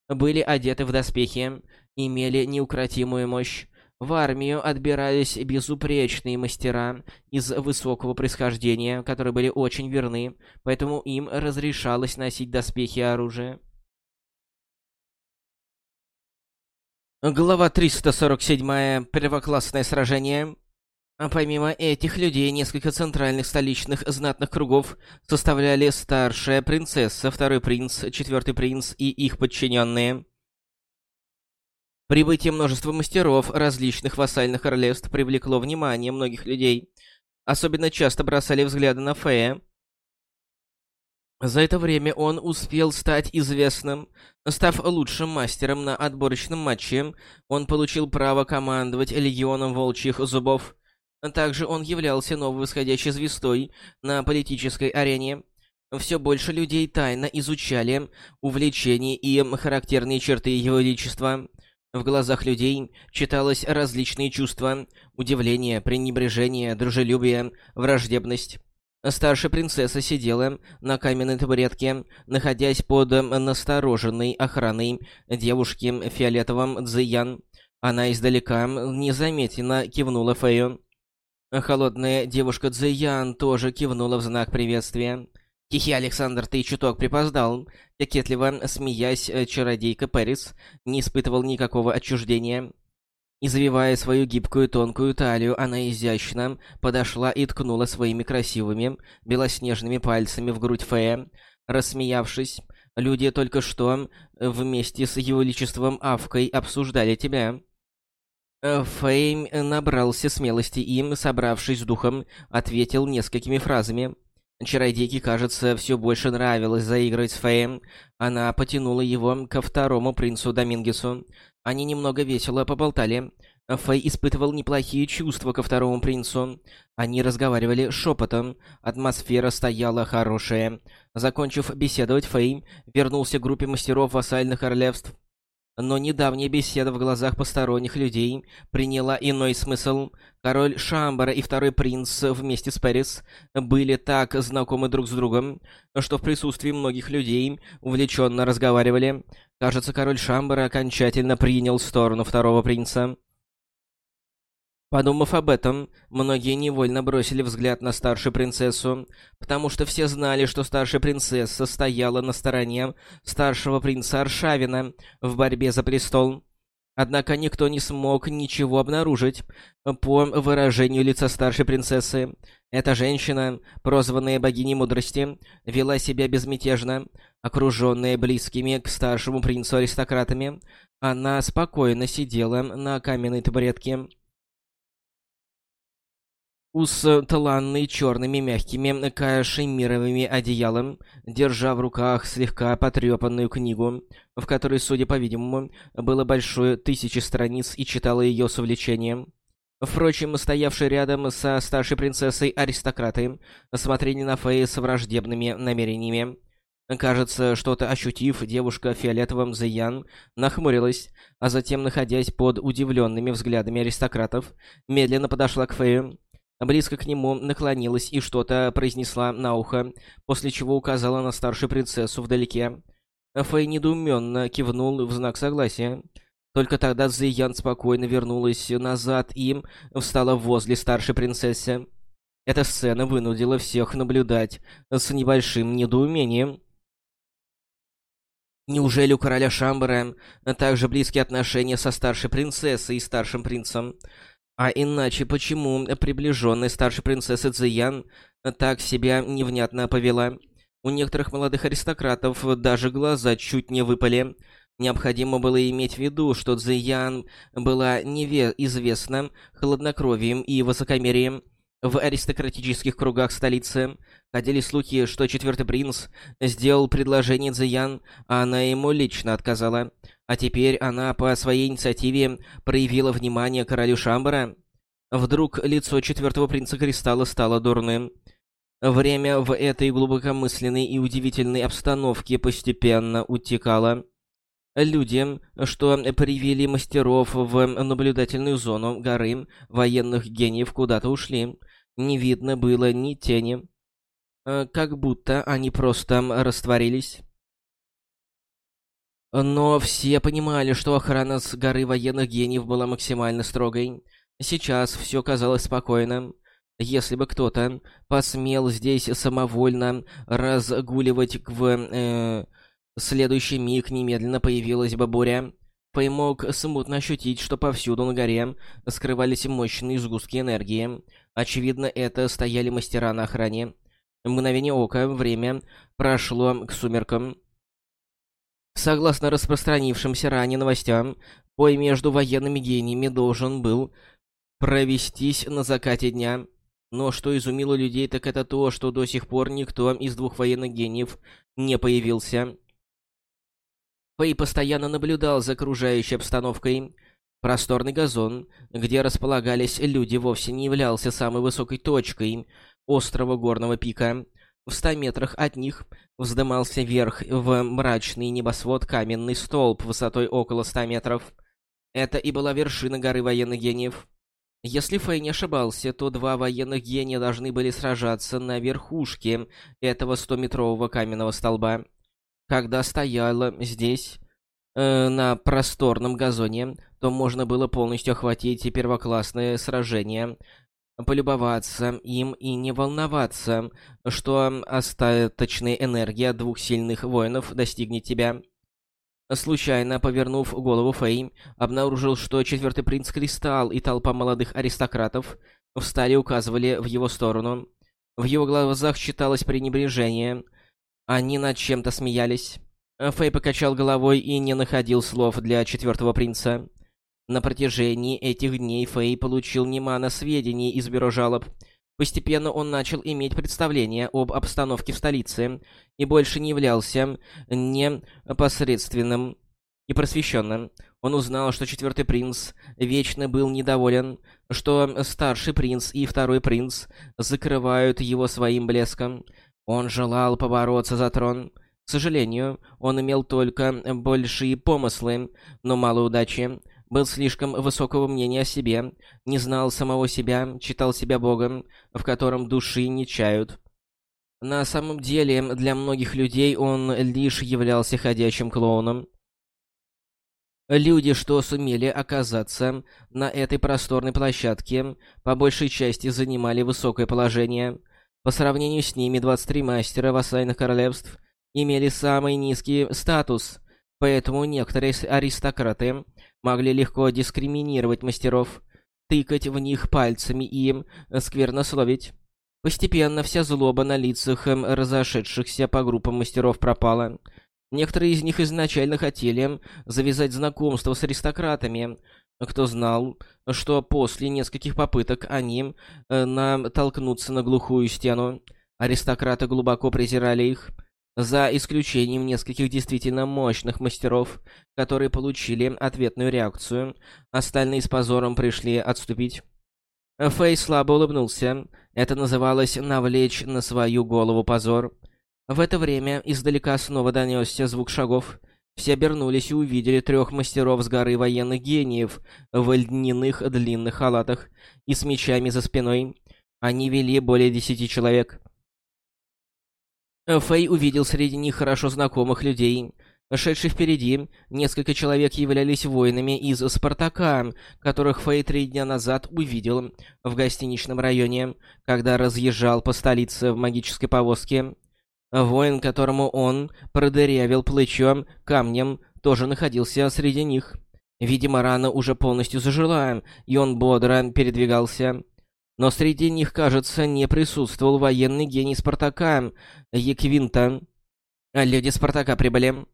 были одеты в доспехи, имели неукротимую мощь. В армию отбирались безупречные мастера из высокого происхождения, которые были очень верны, поэтому им разрешалось носить доспехи и оружие. Глава 347. Первоклассное сражение. А помимо этих людей, несколько центральных столичных знатных кругов составляли старшая принцесса, второй принц, четвертый принц и их подчиненные. Прибытие множества мастеров различных вассальных королевств привлекло внимание многих людей. Особенно часто бросали взгляды на Фея. За это время он успел стать известным. Став лучшим мастером на отборочном матче, он получил право командовать Легионом Волчьих Зубов. Также он являлся новой восходящей звездой на политической арене. Все больше людей тайно изучали увлечения и характерные черты Его Величества. В глазах людей читалось различные чувства – удивление, пренебрежение, дружелюбие, враждебность. Старшая принцесса сидела на каменной табуретке, находясь под настороженной охраной девушки в фиолетовом Цзиян. Она издалека незаметно кивнула Фэю. Холодная девушка Цзэян тоже кивнула в знак приветствия. «Хихи, Александр, ты чуток припоздал». Кокетливо смеясь, э, чародейка Пэрис не испытывал никакого отчуждения. Извивая свою гибкую тонкую талию, она изящно подошла и ткнула своими красивыми белоснежными пальцами в грудь Фея. Рассмеявшись, люди только что вместе с его величеством Авкой обсуждали тебя. Э, Фейм набрался смелости и, собравшись с духом, ответил несколькими фразами. Чародейке, кажется, все больше нравилось заигрывать с Феем. Она потянула его ко второму принцу Домингесу. Они немного весело поболтали. Фэй испытывал неплохие чувства ко второму принцу. Они разговаривали шепотом. Атмосфера стояла хорошая. Закончив беседовать, Фэй вернулся к группе мастеров вассальных королевств. Но недавняя беседа в глазах посторонних людей приняла иной смысл. Король Шамбара и второй принц вместе с Пэрис были так знакомы друг с другом, что в присутствии многих людей увлеченно разговаривали. Кажется, король Шамбара окончательно принял сторону второго принца. Подумав об этом, многие невольно бросили взгляд на старшую принцессу, потому что все знали, что старшая принцесса стояла на стороне старшего принца Аршавина в борьбе за престол. Однако никто не смог ничего обнаружить по выражению лица старшей принцессы. Эта женщина, прозванная богиней мудрости, вела себя безмятежно, окруженная близкими к старшему принцу аристократами. Она спокойно сидела на каменной табуретке. Устланный черными мягкими кашемировыми одеялом, держа в руках слегка потрепанную книгу, в которой, судя по-видимому, было большое тысячи страниц и читала ее с увлечением. Впрочем, стоявшие рядом со старшей принцессой аристократы смотрели на Фэй с враждебными намерениями. Кажется, что-то ощутив, девушка в фиолетовом Зиян нахмурилась, а затем, находясь под удивленными взглядами аристократов, медленно подошла к Фэю. Близко к нему наклонилась и что-то произнесла на ухо, после чего указала на старшую принцессу вдалеке. Фэй недоуменно кивнул в знак согласия. Только тогда Зиян спокойно вернулась назад и встала возле старшей принцессы. Эта сцена вынудила всех наблюдать с небольшим недоумением. Неужели у короля Шамбара также близкие отношения со старшей принцессой и старшим принцем? А иначе почему приближенная старшей принцессы Цзиян так себя невнятно повела? У некоторых молодых аристократов даже глаза чуть не выпали. Необходимо было иметь в виду, что Цзиян была известна хладнокровием и высокомерием. В аристократических кругах столицы ходили слухи, что четвертый принц сделал предложение Цзиян, а она ему лично отказала. А теперь она по своей инициативе проявила внимание королю Шамбара. Вдруг лицо четвертого принца Кристалла стало дурным. Время в этой глубокомысленной и удивительной обстановке постепенно утекало. Люди, что привели мастеров в наблюдательную зону горы военных гениев, куда-то ушли. Не видно было ни тени. Э, как будто они просто растворились. Но все понимали, что охрана с горы военных гениев была максимально строгой. Сейчас все казалось спокойным. Если бы кто-то посмел здесь самовольно разгуливать в э, следующий миг, немедленно появилась бы буря. Пэй мог смутно ощутить, что повсюду на горе скрывались мощные сгустки энергии. Очевидно, это стояли мастера на охране. мгновение ока время прошло к сумеркам. Согласно распространившимся ранее новостям, бой между военными гениями должен был провестись на закате дня. Но что изумило людей, так это то, что до сих пор никто из двух военных гениев не появился. Пэй постоянно наблюдал за окружающей обстановкой. Просторный газон, где располагались люди, вовсе не являлся самой высокой точкой острого горного пика. В ста метрах от них вздымался вверх в мрачный небосвод каменный столб высотой около ста метров. Это и была вершина горы военных гениев. Если Фэй не ошибался, то два военных гения должны были сражаться на верхушке этого стометрового каменного столба. Когда стояла здесь, э, на просторном газоне, то можно было полностью охватить первоклассное сражение — полюбоваться им и не волноваться, что остаточная энергия двух сильных воинов достигнет тебя. Случайно повернув голову Фэй, обнаружил, что четвертый принц Кристалл и толпа молодых аристократов встали и указывали в его сторону. В его глазах читалось пренебрежение. Они над чем-то смеялись. Фэй покачал головой и не находил слов для четвертого принца. На протяжении этих дней Фэй получил немало сведений из бюро жалоб. Постепенно он начал иметь представление об обстановке в столице и больше не являлся непосредственным и просвещенным. Он узнал, что четвертый принц вечно был недоволен, что старший принц и второй принц закрывают его своим блеском. Он желал побороться за трон. К сожалению, он имел только большие помыслы, но мало удачи был слишком высокого мнения о себе, не знал самого себя, читал себя богом, в котором души не чают. На самом деле, для многих людей он лишь являлся ходячим клоуном. Люди, что сумели оказаться на этой просторной площадке, по большей части занимали высокое положение. По сравнению с ними 23 мастера вассальных королевств имели самый низкий статус, поэтому некоторые аристократы могли легко дискриминировать мастеров, тыкать в них пальцами и им сквернословить. Постепенно вся злоба на лицах эм, разошедшихся по группам мастеров пропала. Некоторые из них изначально хотели завязать знакомство с аристократами, Кто знал, что после нескольких попыток они э, натолкнутся на глухую стену. Аристократы глубоко презирали их, за исключением нескольких действительно мощных мастеров, которые получили ответную реакцию. Остальные с позором пришли отступить. Фэй слабо улыбнулся. Это называлось «навлечь на свою голову позор». В это время издалека снова донесся звук шагов. Все обернулись и увидели трех мастеров с горы военных гениев в льняных длинных халатах и с мечами за спиной. Они вели более десяти человек. Фэй увидел среди них хорошо знакомых людей. Шедшие впереди, несколько человек являлись воинами из Спартака, которых Фэй три дня назад увидел в гостиничном районе, когда разъезжал по столице в магической повозке. Воин, которому он продырявил плечом камнем, тоже находился среди них. Видимо, рана уже полностью зажила, и он бодро передвигался. Но среди них, кажется, не присутствовал военный гений Спартака, Еквинта. Люди Спартака прибыли.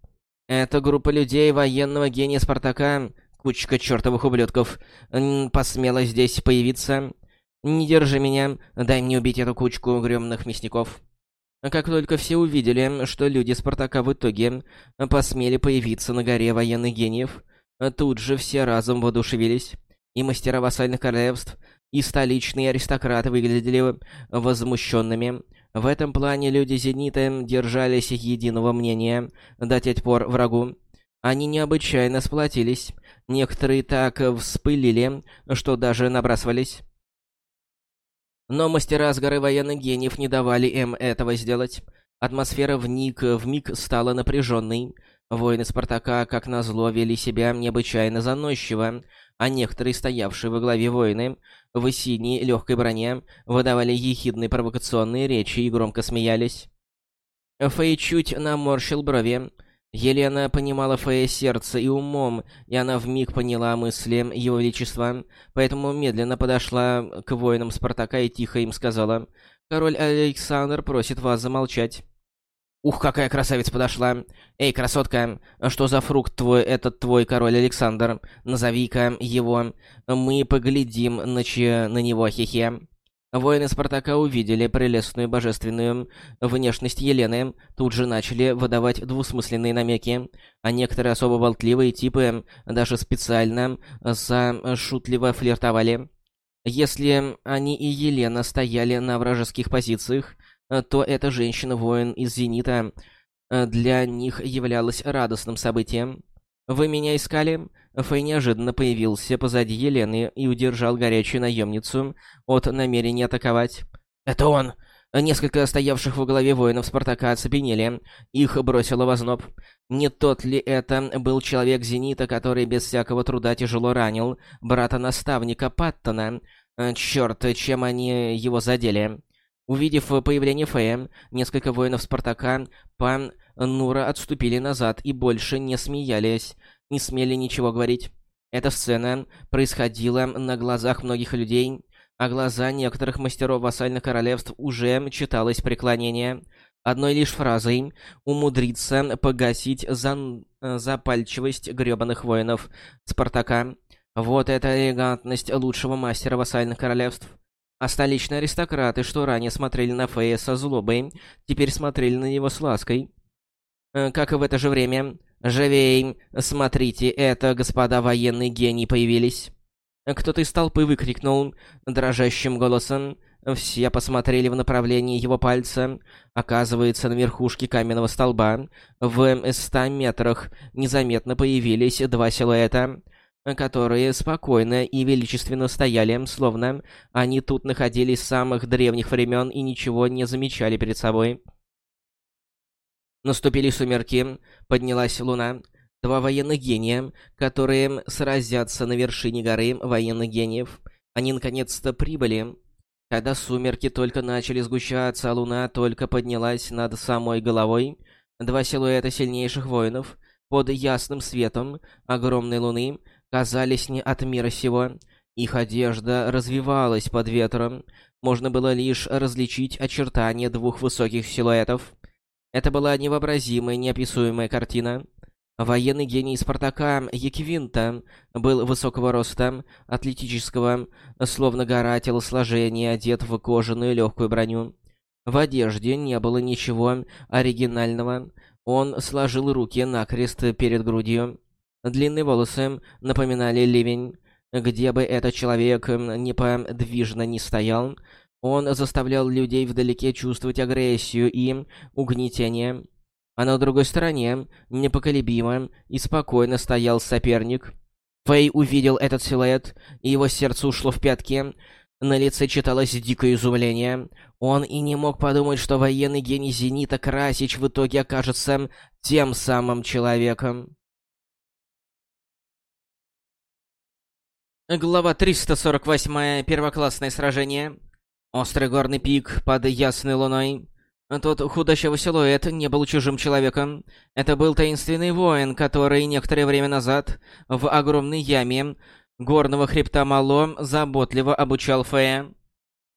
Это группа людей военного гения Спартака, кучка чертовых ублюдков, посмела здесь появиться. Не держи меня, дай мне убить эту кучку угрёмных мясников. Как только все увидели, что люди Спартака в итоге посмели появиться на горе военных гениев, тут же все разом воодушевились. И мастера вассальных королевств, и столичные аристократы выглядели возмущенными. В этом плане люди Зенита держались единого мнения дать отпор врагу. Они необычайно сплотились. Некоторые так вспылили, что даже набрасывались. Но мастера с горы военных гениев не давали им этого сделать. Атмосфера вник вмиг стала напряженной. Воины Спартака, как назло, вели себя необычайно заносчиво, а некоторые, стоявшие во главе воины, в синей легкой броне, выдавали ехидные провокационные речи и громко смеялись. Фэй чуть наморщил брови. Елена понимала Фэя сердце и умом, и она вмиг поняла мысли Его Величества, поэтому медленно подошла к воинам Спартака и тихо им сказала, «Король Александр просит вас замолчать». Ух, какая красавица подошла. Эй, красотка, что за фрукт твой, этот твой король Александр? Назови-ка его. Мы поглядим на, че, на него, хе-хе. Воины Спартака увидели прелестную божественную внешность Елены, тут же начали выдавать двусмысленные намеки, а некоторые особо болтливые типы даже специально шутливо флиртовали. Если они и Елена стояли на вражеских позициях, то эта женщина-воин из «Зенита» э, для них являлась радостным событием. «Вы меня искали?» Фэй неожиданно появился позади Елены и удержал горячую наемницу от намерения атаковать. «Это он!» Несколько стоявших во главе воинов Спартака оцепенели. Их бросило в озноб. Не тот ли это был человек Зенита, который без всякого труда тяжело ранил брата-наставника Паттона? Э, Чёрт, чем они его задели? Увидев э, появление Фея, несколько воинов Спартака по Нура отступили назад и больше не смеялись, не смели ничего говорить. Эта сцена происходила на глазах многих людей, а глаза некоторых мастеров вассальных королевств уже читалось преклонение. Одной лишь фразой умудриться погасить зан... запальчивость грёбаных воинов Спартака. Вот это элегантность лучшего мастера вассальных королевств. А столичные аристократы, что ранее смотрели на Фея со злобой, теперь смотрели на него с лаской. Э, как и в это же время, «Живей! Смотрите, это господа военные гении появились!» Кто-то из толпы выкрикнул дрожащим голосом. Все посмотрели в направлении его пальца. Оказывается, на верхушке каменного столба в ста метрах незаметно появились два силуэта которые спокойно и величественно стояли, словно они тут находились с самых древних времен и ничего не замечали перед собой. Наступили сумерки, поднялась луна. Два военных гения, которые сразятся на вершине горы военных гениев. Они наконец-то прибыли. Когда сумерки только начали сгущаться, а луна только поднялась над самой головой, два силуэта сильнейших воинов под ясным светом огромной луны казались не от мира сего. Их одежда развивалась под ветром. Можно было лишь различить очертания двух высоких силуэтов. Это была невообразимая, неописуемая картина. Военный гений Спартака Еквинта был высокого роста, атлетического, словно гора телосложения, одет в кожаную легкую броню. В одежде не было ничего оригинального. Он сложил руки накрест перед грудью. Длинные волосы напоминали ливень. Где бы этот человек неподвижно не стоял, он заставлял людей вдалеке чувствовать агрессию и угнетение. А на другой стороне, непоколебимо и спокойно стоял соперник. Фэй увидел этот силуэт, и его сердце ушло в пятки. На лице читалось дикое изумление. Он и не мог подумать, что военный гений Зенита Красич в итоге окажется тем самым человеком. Глава 348. Первоклассное сражение. Острый горный пик под ясной луной. Тот худощавый силуэт не был чужим человеком. Это был таинственный воин, который некоторое время назад в огромной яме горного хребта Мало заботливо обучал Фея.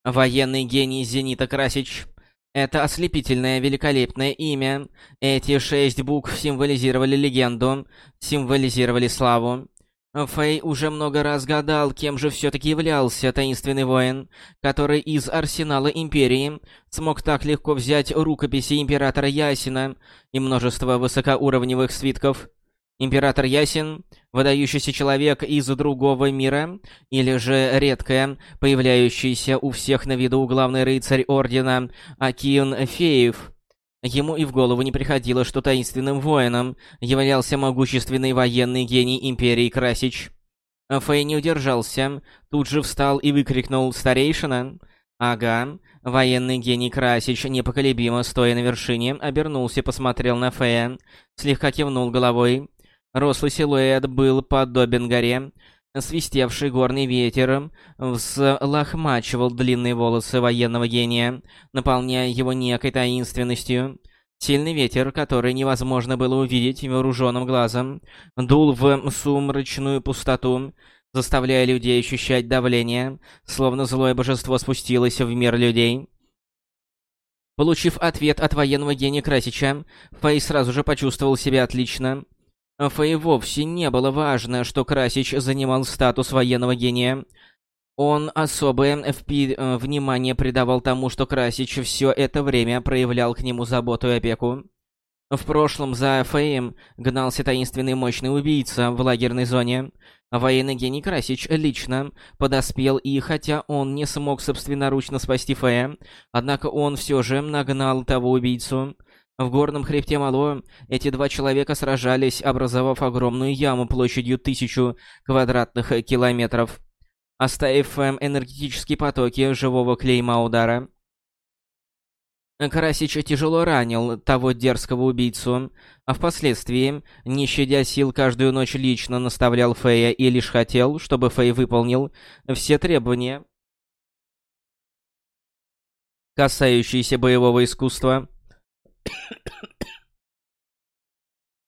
Военный гений Зенита Красич. Это ослепительное, великолепное имя. Эти шесть букв символизировали легенду, символизировали славу. Фэй уже много раз гадал, кем же все-таки являлся таинственный воин, который из арсенала Империи смог так легко взять рукописи Императора Ясина и множество высокоуровневых свитков. Император Ясин, выдающийся человек из другого мира, или же редкое, появляющийся у всех на виду главный рыцарь Ордена Акион Феев — Ему и в голову не приходило, что таинственным воином являлся могущественный военный гений Империи Красич. Фэй не удержался, тут же встал и выкрикнул «Старейшина!» «Ага». Военный гений Красич, непоколебимо стоя на вершине, обернулся посмотрел на Фэя, слегка кивнул головой. Рослый силуэт был подобен горе. Свистевший горный ветер взлохмачивал длинные волосы военного гения, наполняя его некой таинственностью. Сильный ветер, который невозможно было увидеть вооруженным глазом, дул в сумрачную пустоту, заставляя людей ощущать давление, словно злое божество спустилось в мир людей. Получив ответ от военного гения Красича, Фэй сразу же почувствовал себя отлично. Фэй вовсе не было важно, что Красич занимал статус военного гения. Он особое впи э, внимание придавал тому, что Красич все это время проявлял к нему заботу и опеку. В прошлом за Фэем гнался таинственный мощный убийца в лагерной зоне. Военный гений Красич лично подоспел, и хотя он не смог собственноручно спасти Фэя, однако он все же нагнал того убийцу. В горном хребте Мало эти два человека сражались, образовав огромную яму площадью тысячу квадратных километров, оставив эм, энергетические потоки живого клейма удара. Карасич тяжело ранил того дерзкого убийцу, а впоследствии, не щадя сил, каждую ночь лично наставлял Фея и лишь хотел, чтобы Фей выполнил все требования, касающиеся боевого искусства.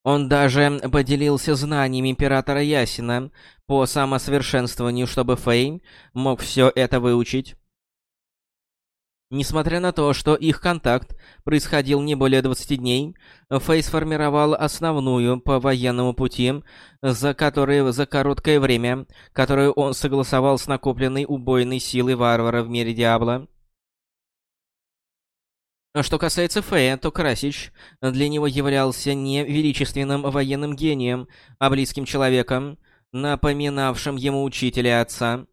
Он даже поделился знаниями Императора Ясина по самосовершенствованию, чтобы Фэй мог все это выучить. Несмотря на то, что их контакт происходил не более 20 дней, Фэй сформировал основную по военному пути, за которые за короткое время, которое он согласовал с накопленной убойной силой варвара в мире Диабло. А что касается Фея, то Красич для него являлся не величественным военным гением, а близким человеком, напоминавшим ему учителя отца.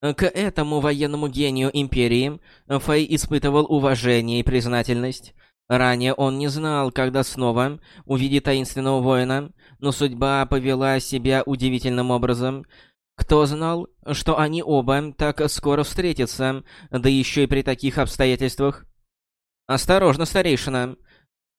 К этому военному гению Империи Фэй испытывал уважение и признательность. Ранее он не знал, когда снова увидит таинственного воина, но судьба повела себя удивительным образом, кто знал, что они оба так скоро встретятся, да еще и при таких обстоятельствах? Осторожно, старейшина.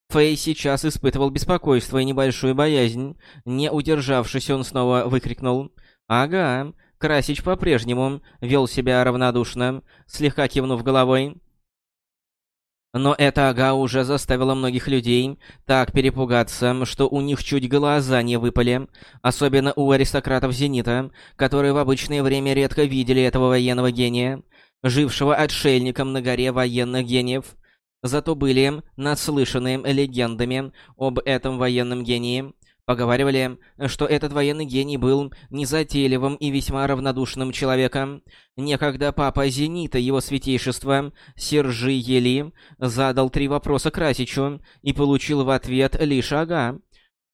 Фэй сейчас испытывал беспокойство и небольшую боязнь. Не удержавшись, он снова выкрикнул. «Ага». Красич по-прежнему вел себя равнодушно, слегка кивнув головой. Но эта ага уже заставила многих людей так перепугаться, что у них чуть глаза не выпали. Особенно у аристократов Зенита, которые в обычное время редко видели этого военного гения, жившего отшельником на горе военных гениев. зато были наслышаны легендами об этом военном гении. Поговаривали, что этот военный гений был незатейливым и весьма равнодушным человеком. Некогда папа Зенита, его святейшество, Сержи Ели, задал три вопроса Красичу и получил в ответ лишь «ага».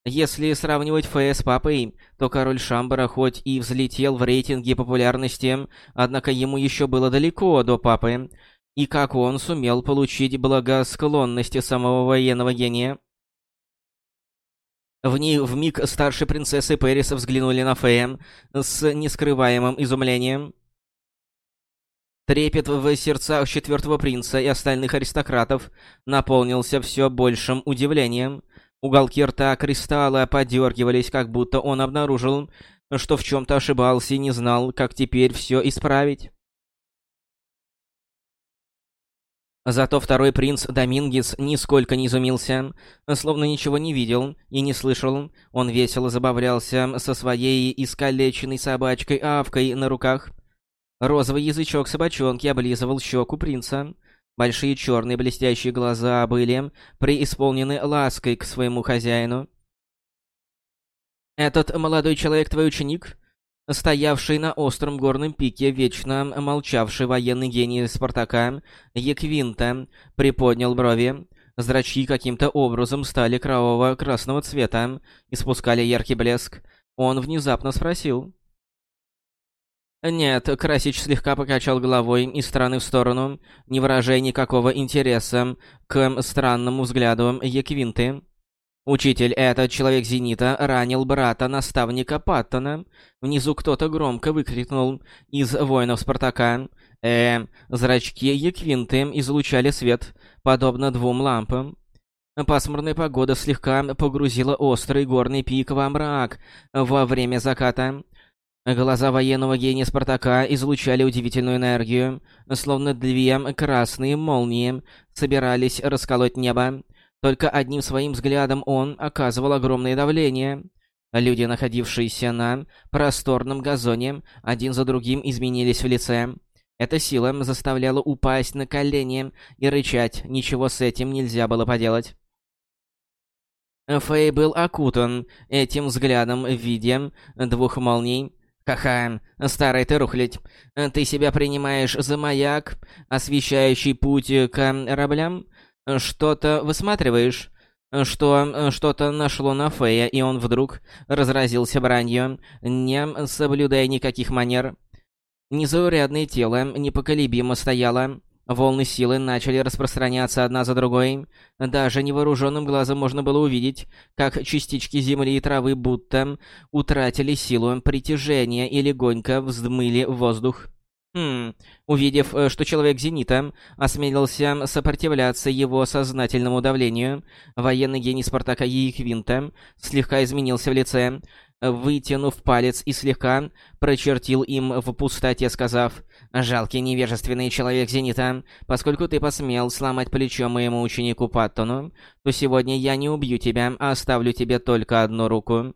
Если сравнивать Фея с папой, то король Шамбара хоть и взлетел в рейтинге популярности, однако ему еще было далеко до папы. И как он сумел получить благосклонности самого военного гения? В, ней, миг старшей принцессы Пэрис взглянули на Фея с нескрываемым изумлением. Трепет в сердцах четвертого принца и остальных аристократов наполнился все большим удивлением — Уголки рта Кристалла подергивались, как будто он обнаружил, что в чем-то ошибался и не знал, как теперь все исправить. Зато второй принц Домингес нисколько не изумился, словно ничего не видел и не слышал. Он весело забавлялся со своей искалеченной собачкой Авкой на руках. Розовый язычок собачонки облизывал щеку принца. Большие черные блестящие глаза были преисполнены лаской к своему хозяину. «Этот молодой человек твой ученик?» Стоявший на остром горном пике, вечно молчавший военный гений Спартака, Еквинта, приподнял брови. Зрачки каким-то образом стали кроваво-красного цвета, испускали яркий блеск. Он внезапно спросил. Нет, Красич слегка покачал головой из стороны в сторону, не выражая никакого интереса к странному взгляду Еквинты. Учитель, этот человек Зенита, ранил брата наставника Паттона. Внизу кто-то громко выкрикнул из воинов Спартака. Э, зрачки Еквинты излучали свет, подобно двум лампам. Пасмурная погода слегка погрузила острый горный пик во мрак во время заката. Глаза военного гения Спартака излучали удивительную энергию, словно две красные молнии собирались расколоть небо. Только одним своим взглядом он оказывал огромное давление. Люди, находившиеся на просторном газоне, один за другим изменились в лице. Эта сила заставляла упасть на колени и рычать, ничего с этим нельзя было поделать. Фэй был окутан этим взглядом в виде двух молний, Ха-ха, старый ты рухлядь. Ты себя принимаешь за маяк, освещающий путь к кораблям? Что-то высматриваешь? Что что-то нашло на Фея, и он вдруг разразился бранью, не соблюдая никаких манер. Незаурядное тело непоколебимо стояло, Волны силы начали распространяться одна за другой. Даже невооруженным глазом можно было увидеть, как частички земли и травы будто утратили силу притяжения и легонько взмыли в воздух. Хм, увидев, э, что человек Зенита осмелился сопротивляться его сознательному давлению, военный гений Спартака Ехвинта слегка изменился в лице, вытянув палец и слегка прочертил им в пустоте, сказав «Жалкий невежественный человек Зенита, поскольку ты посмел сломать плечо моему ученику Паттону, то сегодня я не убью тебя, а оставлю тебе только одну руку».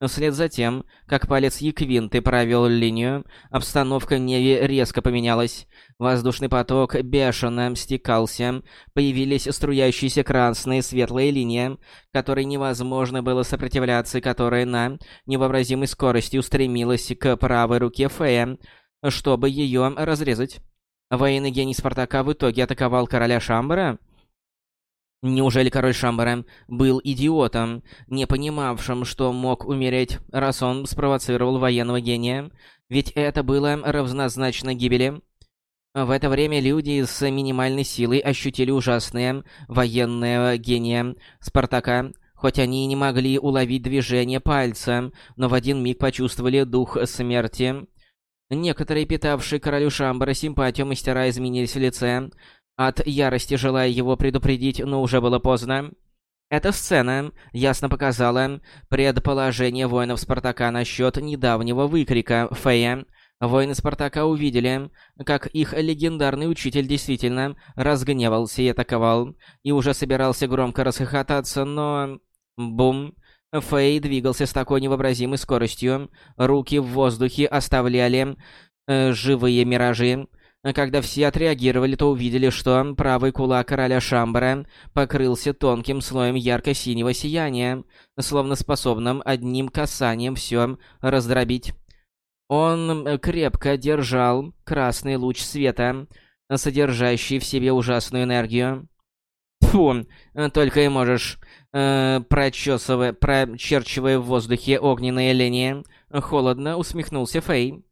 Вслед за тем, как палец Еквинты провел линию, обстановка в Неве резко поменялась. Воздушный поток бешено стекался, появились струящиеся красные светлые линии, которой невозможно было сопротивляться которая на невообразимой скорости устремилась к правой руке Фея, чтобы ее разрезать. Военный гений Спартака в итоге атаковал короля Шамбара? Неужели король Шамбара был идиотом, не понимавшим, что мог умереть, раз он спровоцировал военного гения? Ведь это было равнозначно гибели. В это время люди с минимальной силой ощутили ужасное военное гения Спартака, хоть они и не могли уловить движение пальца, но в один миг почувствовали дух смерти. Некоторые, питавшие королю Шамбара симпатию мастера, изменились в лице, от ярости желая его предупредить, но уже было поздно. Эта сцена ясно показала предположение воинов Спартака насчет недавнего выкрика Фея. Воины Спартака увидели, как их легендарный учитель действительно разгневался и атаковал, и уже собирался громко расхохотаться, но... Бум! Фэй двигался с такой невообразимой скоростью, руки в воздухе оставляли э, живые миражи, Когда все отреагировали, то увидели, что правый кулак короля Шамбара покрылся тонким слоем ярко-синего сияния, словно способным одним касанием все раздробить. Он крепко держал красный луч света, содержащий в себе ужасную энергию. Фу, только и можешь, э, прочесывая, прочерчивая в воздухе огненные линии. Холодно усмехнулся Фэй.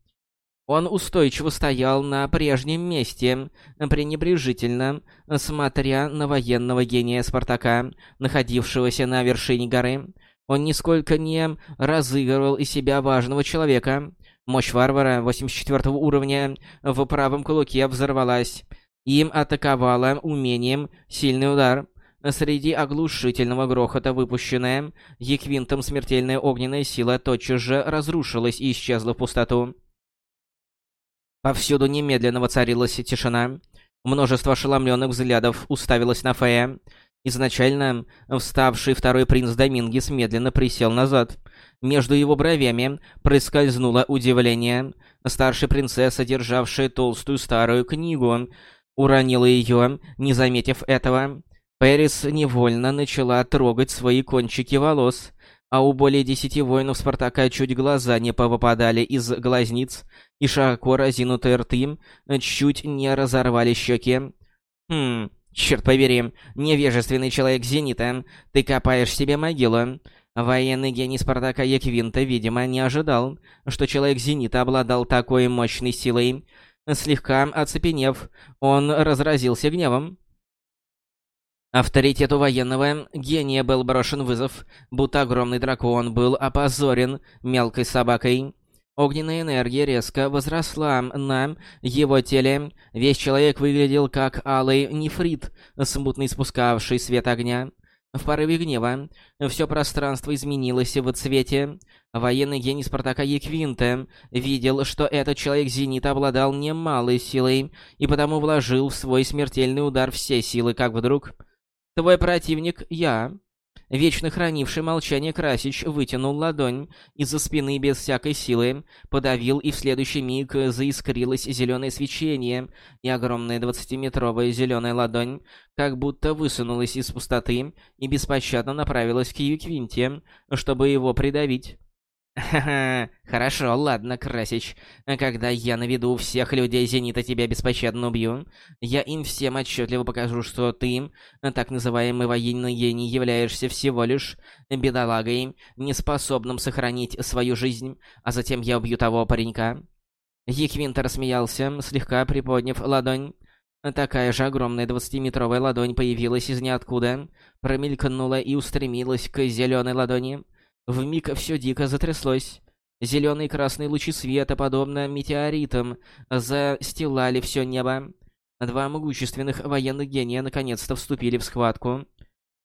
Он устойчиво стоял на прежнем месте, пренебрежительно, смотря на военного гения Спартака, находившегося на вершине горы. Он нисколько не разыгрывал из себя важного человека. Мощь варвара 84 уровня в правом кулаке взорвалась. Им атаковала умением сильный удар. Среди оглушительного грохота, выпущенная Еквинтом смертельная огненная сила тотчас же разрушилась и исчезла в пустоту. Повсюду немедленно воцарилась тишина. Множество ошеломленных взглядов уставилось на Фея. Изначально вставший второй принц Домингис медленно присел назад. Между его бровями проскользнуло удивление. Старшая принцесса, державшая толстую старую книгу, уронила ее, не заметив этого. Пэрис невольно начала трогать свои кончики волос а у более десяти воинов Спартака чуть глаза не повыпадали из глазниц, и широко разинутые рты чуть не разорвали щеки. «Хм, черт побери, невежественный человек Зенита, ты копаешь себе могилу». Военный гений Спартака Еквинта, видимо, не ожидал, что человек Зенита обладал такой мощной силой. Слегка оцепенев, он разразился гневом. Авторитету военного гения был брошен вызов, будто огромный дракон был опозорен мелкой собакой. Огненная энергия резко возросла на его теле. Весь человек выглядел как алый нефрит, смутно испускавший свет огня. В порыве гнева все пространство изменилось в цвете. Военный гений Спартака Еквинта видел, что этот человек Зенит обладал немалой силой, и потому вложил в свой смертельный удар все силы, как вдруг... Твой противник — я. Вечно хранивший молчание Красич вытянул ладонь из-за спины без всякой силы, подавил, и в следующий миг заискрилось зеленое свечение, и огромная двадцатиметровая зеленая ладонь как будто высунулась из пустоты и беспощадно направилась к Юквинте, чтобы его придавить. [LAUGHS] Хорошо, ладно, Красич. Когда я наведу всех людей Зенита тебя беспощадно убью, я им всем отчетливо покажу, что ты, так называемый военный гений, являешься всего лишь бедолагой, неспособным сохранить свою жизнь, а затем я убью того паренька. Еквинтер рассмеялся, слегка приподняв ладонь. Такая же огромная двадцатиметровая ладонь появилась из ниоткуда, промелькнула и устремилась к зеленой ладони. В миг все дико затряслось. Зеленые и красные лучи света, подобно метеоритам, застилали все небо. Два могущественных военных гения наконец-то вступили в схватку.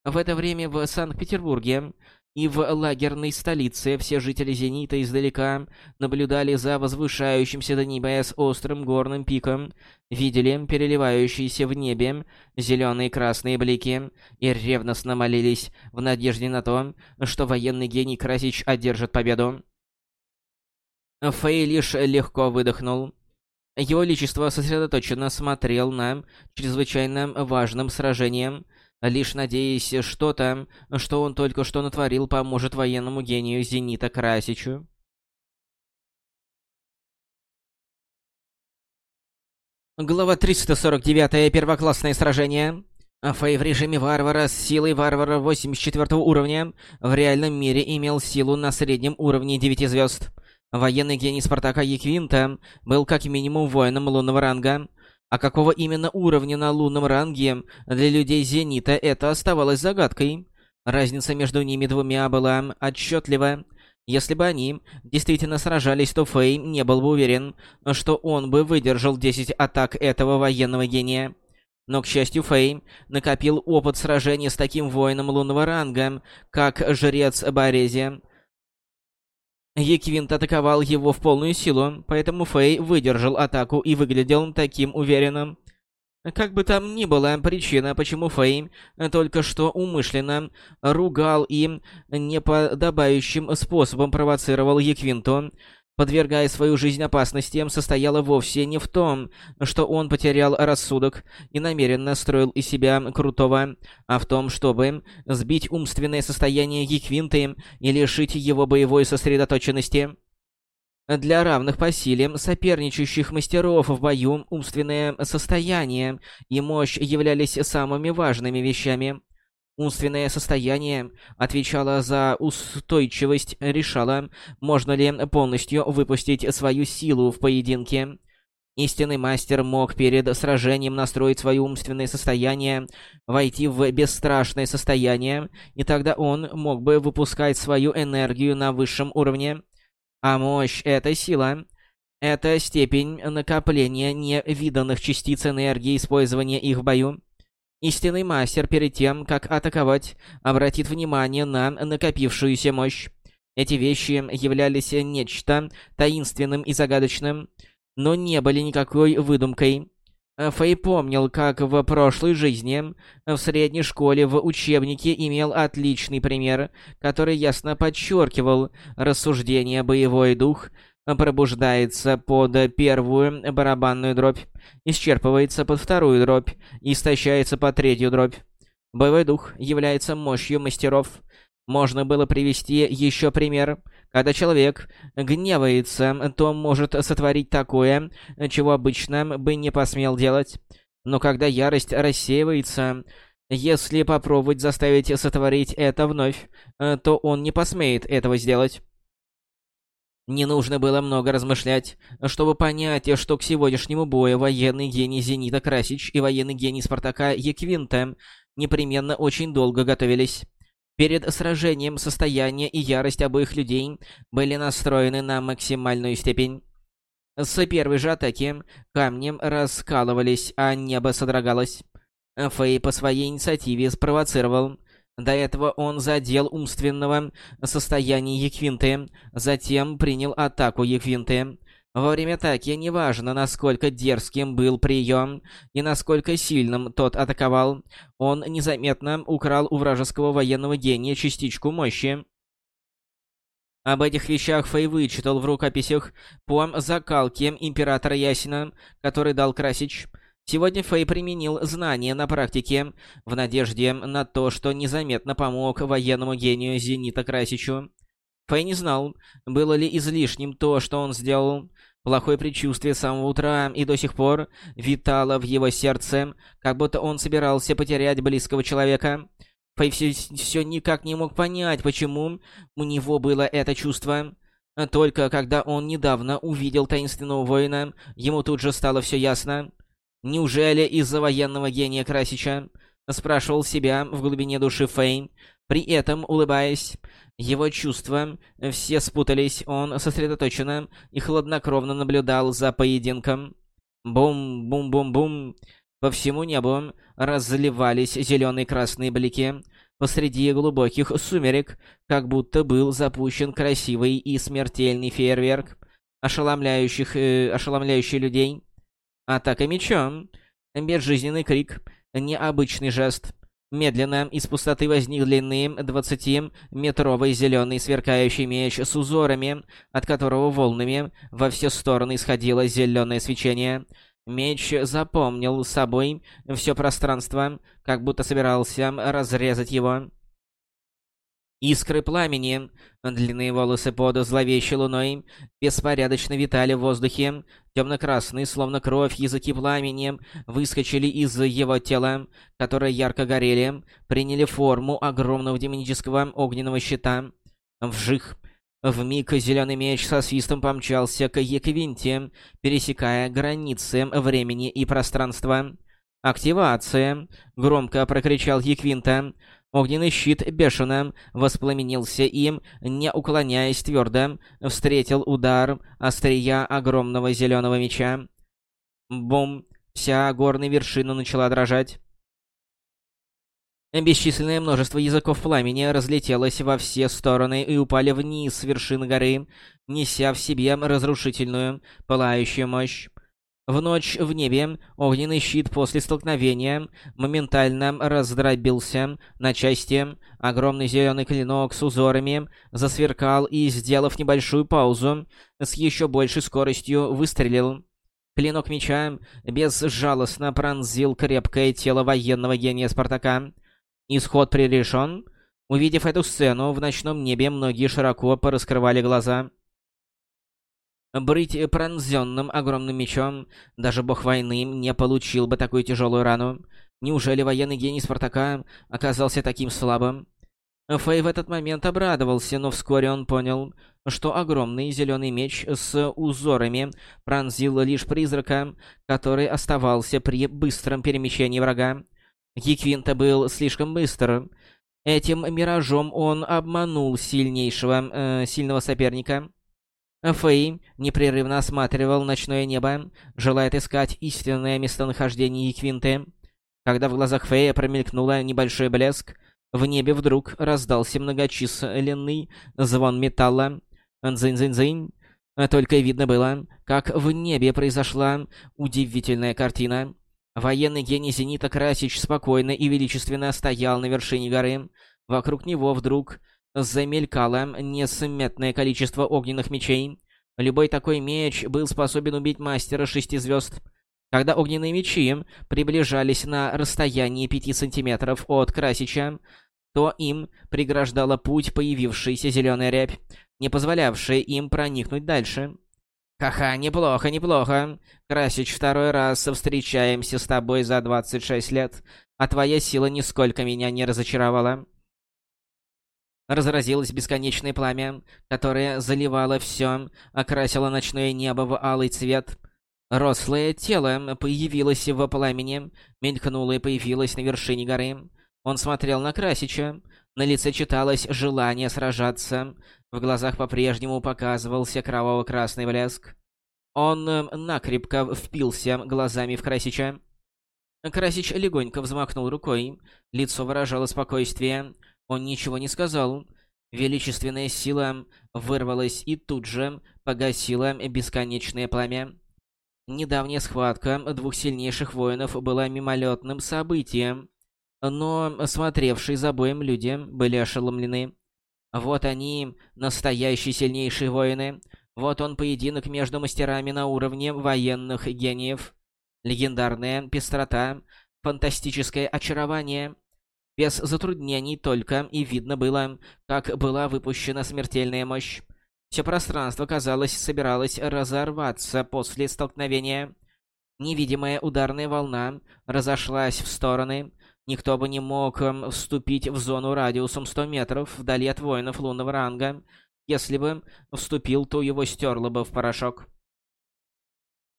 В это время в Санкт-Петербурге и в лагерной столице все жители Зенита издалека наблюдали за возвышающимся до небес острым горным пиком, видели переливающиеся в небе зеленые и красные блики и ревностно молились в надежде на то, что военный гений Красич одержит победу. Фэй лишь легко выдохнул. Его Величество сосредоточенно смотрел на чрезвычайно важном сражении, лишь надеясь что-то, что он только что натворил, поможет военному гению Зенита Красичу. Глава 349. Первоклассное сражение. Фэй в режиме варвара с силой варвара 84 уровня в реальном мире имел силу на среднем уровне 9 звезд. Военный гений Спартака Еквинта был как минимум воином лунного ранга, а какого именно уровня на лунном ранге для людей Зенита это оставалось загадкой. Разница между ними двумя была отчетлива. Если бы они действительно сражались, то Фэй не был бы уверен, что он бы выдержал 10 атак этого военного гения. Но, к счастью, Фэй накопил опыт сражения с таким воином лунного ранга, как Жрец Борези. Еквинт атаковал его в полную силу, поэтому Фэй выдержал атаку и выглядел таким уверенным. Как бы там ни была причина, почему Фэй только что умышленно ругал и неподобающим способом провоцировал Еквинту, подвергая свою жизнь опасностям, состояла вовсе не в том, что он потерял рассудок и намеренно строил из себя крутого, а в том, чтобы сбить умственное состояние Геквинты и лишить его боевой сосредоточенности. Для равных по силе соперничающих мастеров в бою умственное состояние и мощь являлись самыми важными вещами. Умственное состояние отвечало за устойчивость, решало, можно ли полностью выпустить свою силу в поединке. Истинный мастер мог перед сражением настроить свое умственное состояние, войти в бесстрашное состояние, и тогда он мог бы выпускать свою энергию на высшем уровне. А мощь — это сила. Это степень накопления невиданных частиц энергии, использования их в бою. Истинный мастер перед тем, как атаковать, обратит внимание на накопившуюся мощь. Эти вещи являлись нечто таинственным и загадочным, но не были никакой выдумкой. Фэй помнил, как в прошлой жизни в средней школе в учебнике имел отличный пример, который ясно подчеркивал рассуждение «боевой дух», пробуждается под первую барабанную дробь, исчерпывается под вторую дробь и истощается под третью дробь. Боевой дух является мощью мастеров. Можно было привести еще пример. Когда человек гневается, то может сотворить такое, чего обычно бы не посмел делать. Но когда ярость рассеивается, если попробовать заставить сотворить это вновь, то он не посмеет этого сделать. Не нужно было много размышлять, чтобы понять, что к сегодняшнему бою военный гений Зенита Красич и военный гений Спартака Еквинта непременно очень долго готовились. Перед сражением состояние и ярость обоих людей были настроены на максимальную степень. С первой же атаки камнем раскалывались, а небо содрогалось. Фэй по своей инициативе спровоцировал до этого он задел умственного состояния Еквинты, затем принял атаку Еквинты. Во время атаки неважно, насколько дерзким был прием и насколько сильным тот атаковал, он незаметно украл у вражеского военного гения частичку мощи. Об этих вещах Фэй вычитал в рукописях по закалке императора Ясина, который дал Красич. Сегодня Фэй применил знания на практике, в надежде на то, что незаметно помог военному гению Зенита Красичу. Фэй не знал, было ли излишним то, что он сделал. Плохое предчувствие с самого утра и до сих пор витало в его сердце, как будто он собирался потерять близкого человека. Фэй все, все никак не мог понять, почему у него было это чувство. Только когда он недавно увидел таинственного воина, ему тут же стало все ясно. Неужели из-за военного гения Красича? Спрашивал себя в глубине души Фейн. При этом, улыбаясь, его чувства все спутались, он сосредоточенно и хладнокровно наблюдал за поединком. Бум-бум-бум-бум. По всему небу разливались зеленые красные блики. Посреди глубоких сумерек, как будто был запущен красивый и смертельный фейерверк, ошеломляющих, э, ошеломляющий людей. Атака мечом. Безжизненный крик. Необычный жест. Медленно из пустоты возник длинный 20-метровый зеленый сверкающий меч с узорами, от которого волнами во все стороны исходило зеленое свечение. Меч запомнил собой все пространство, как будто собирался разрезать его. Искры пламени, длинные волосы под зловещей луной, беспорядочно витали в воздухе. Темно-красные, словно кровь, языки пламени выскочили из его тела, которые ярко горели, приняли форму огромного демонического огненного щита. Вжих. В миг зеленый меч со свистом помчался к Еквинте, пересекая границы времени и пространства. «Активация!» — громко прокричал Еквинта. Огненный щит бешено воспламенился им, не уклоняясь твердо, встретил удар острия огромного зеленого меча. Бум! Вся горная вершина начала дрожать. Бесчисленное множество языков пламени разлетелось во все стороны и упали вниз с вершины горы, неся в себе разрушительную, пылающую мощь. В ночь в небе огненный щит после столкновения моментально раздробился на части. Огромный зеленый клинок с узорами засверкал и, сделав небольшую паузу, с еще большей скоростью выстрелил. Клинок меча безжалостно пронзил крепкое тело военного гения Спартака. Исход пререшен. Увидев эту сцену, в ночном небе многие широко пораскрывали глаза. Быть пронзенным огромным мечом, даже бог войны не получил бы такую тяжелую рану. Неужели военный гений Спартака оказался таким слабым? Фэй в этот момент обрадовался, но вскоре он понял, что огромный зеленый меч с узорами пронзил лишь призрака, который оставался при быстром перемещении врага. Гиквинта был слишком быстр. Этим миражом он обманул сильнейшего, э, сильного соперника. Фэй непрерывно осматривал ночное небо, желая отыскать истинное местонахождение Яквинты. Когда в глазах Фэя промелькнула небольшой блеск, в небе вдруг раздался многочисленный звон металла. Дзынь-дзынь-дзынь. Только видно было, как в небе произошла удивительная картина. Военный гений Зенита Красич спокойно и величественно стоял на вершине горы. Вокруг него вдруг замелькало несметное количество огненных мечей. Любой такой меч был способен убить мастера шести звезд. Когда огненные мечи приближались на расстоянии пяти сантиметров от Красича, то им преграждала путь появившаяся зеленая рябь, не позволявшая им проникнуть дальше. «Ха-ха, неплохо, неплохо. Красич, второй раз встречаемся с тобой за 26 лет, а твоя сила нисколько меня не разочаровала разразилось бесконечное пламя, которое заливало все, окрасило ночное небо в алый цвет. Рослое тело появилось в пламени, мелькнуло и появилось на вершине горы. Он смотрел на Красича. На лице читалось желание сражаться. В глазах по-прежнему показывался кроваво-красный блеск. Он накрепко впился глазами в Красича. Красич легонько взмахнул рукой. Лицо выражало спокойствие. Он ничего не сказал. Величественная сила вырвалась и тут же погасила бесконечное пламя. Недавняя схватка двух сильнейших воинов была мимолетным событием, но смотревшие за боем люди были ошеломлены. Вот они, настоящие сильнейшие воины. Вот он поединок между мастерами на уровне военных гениев. Легендарная пестрота, фантастическое очарование, без затруднений только, и видно было, как была выпущена смертельная мощь. Все пространство, казалось, собиралось разорваться после столкновения. Невидимая ударная волна разошлась в стороны. Никто бы не мог эм, вступить в зону радиусом 100 метров вдали от воинов лунного ранга. Если бы вступил, то его стерло бы в порошок.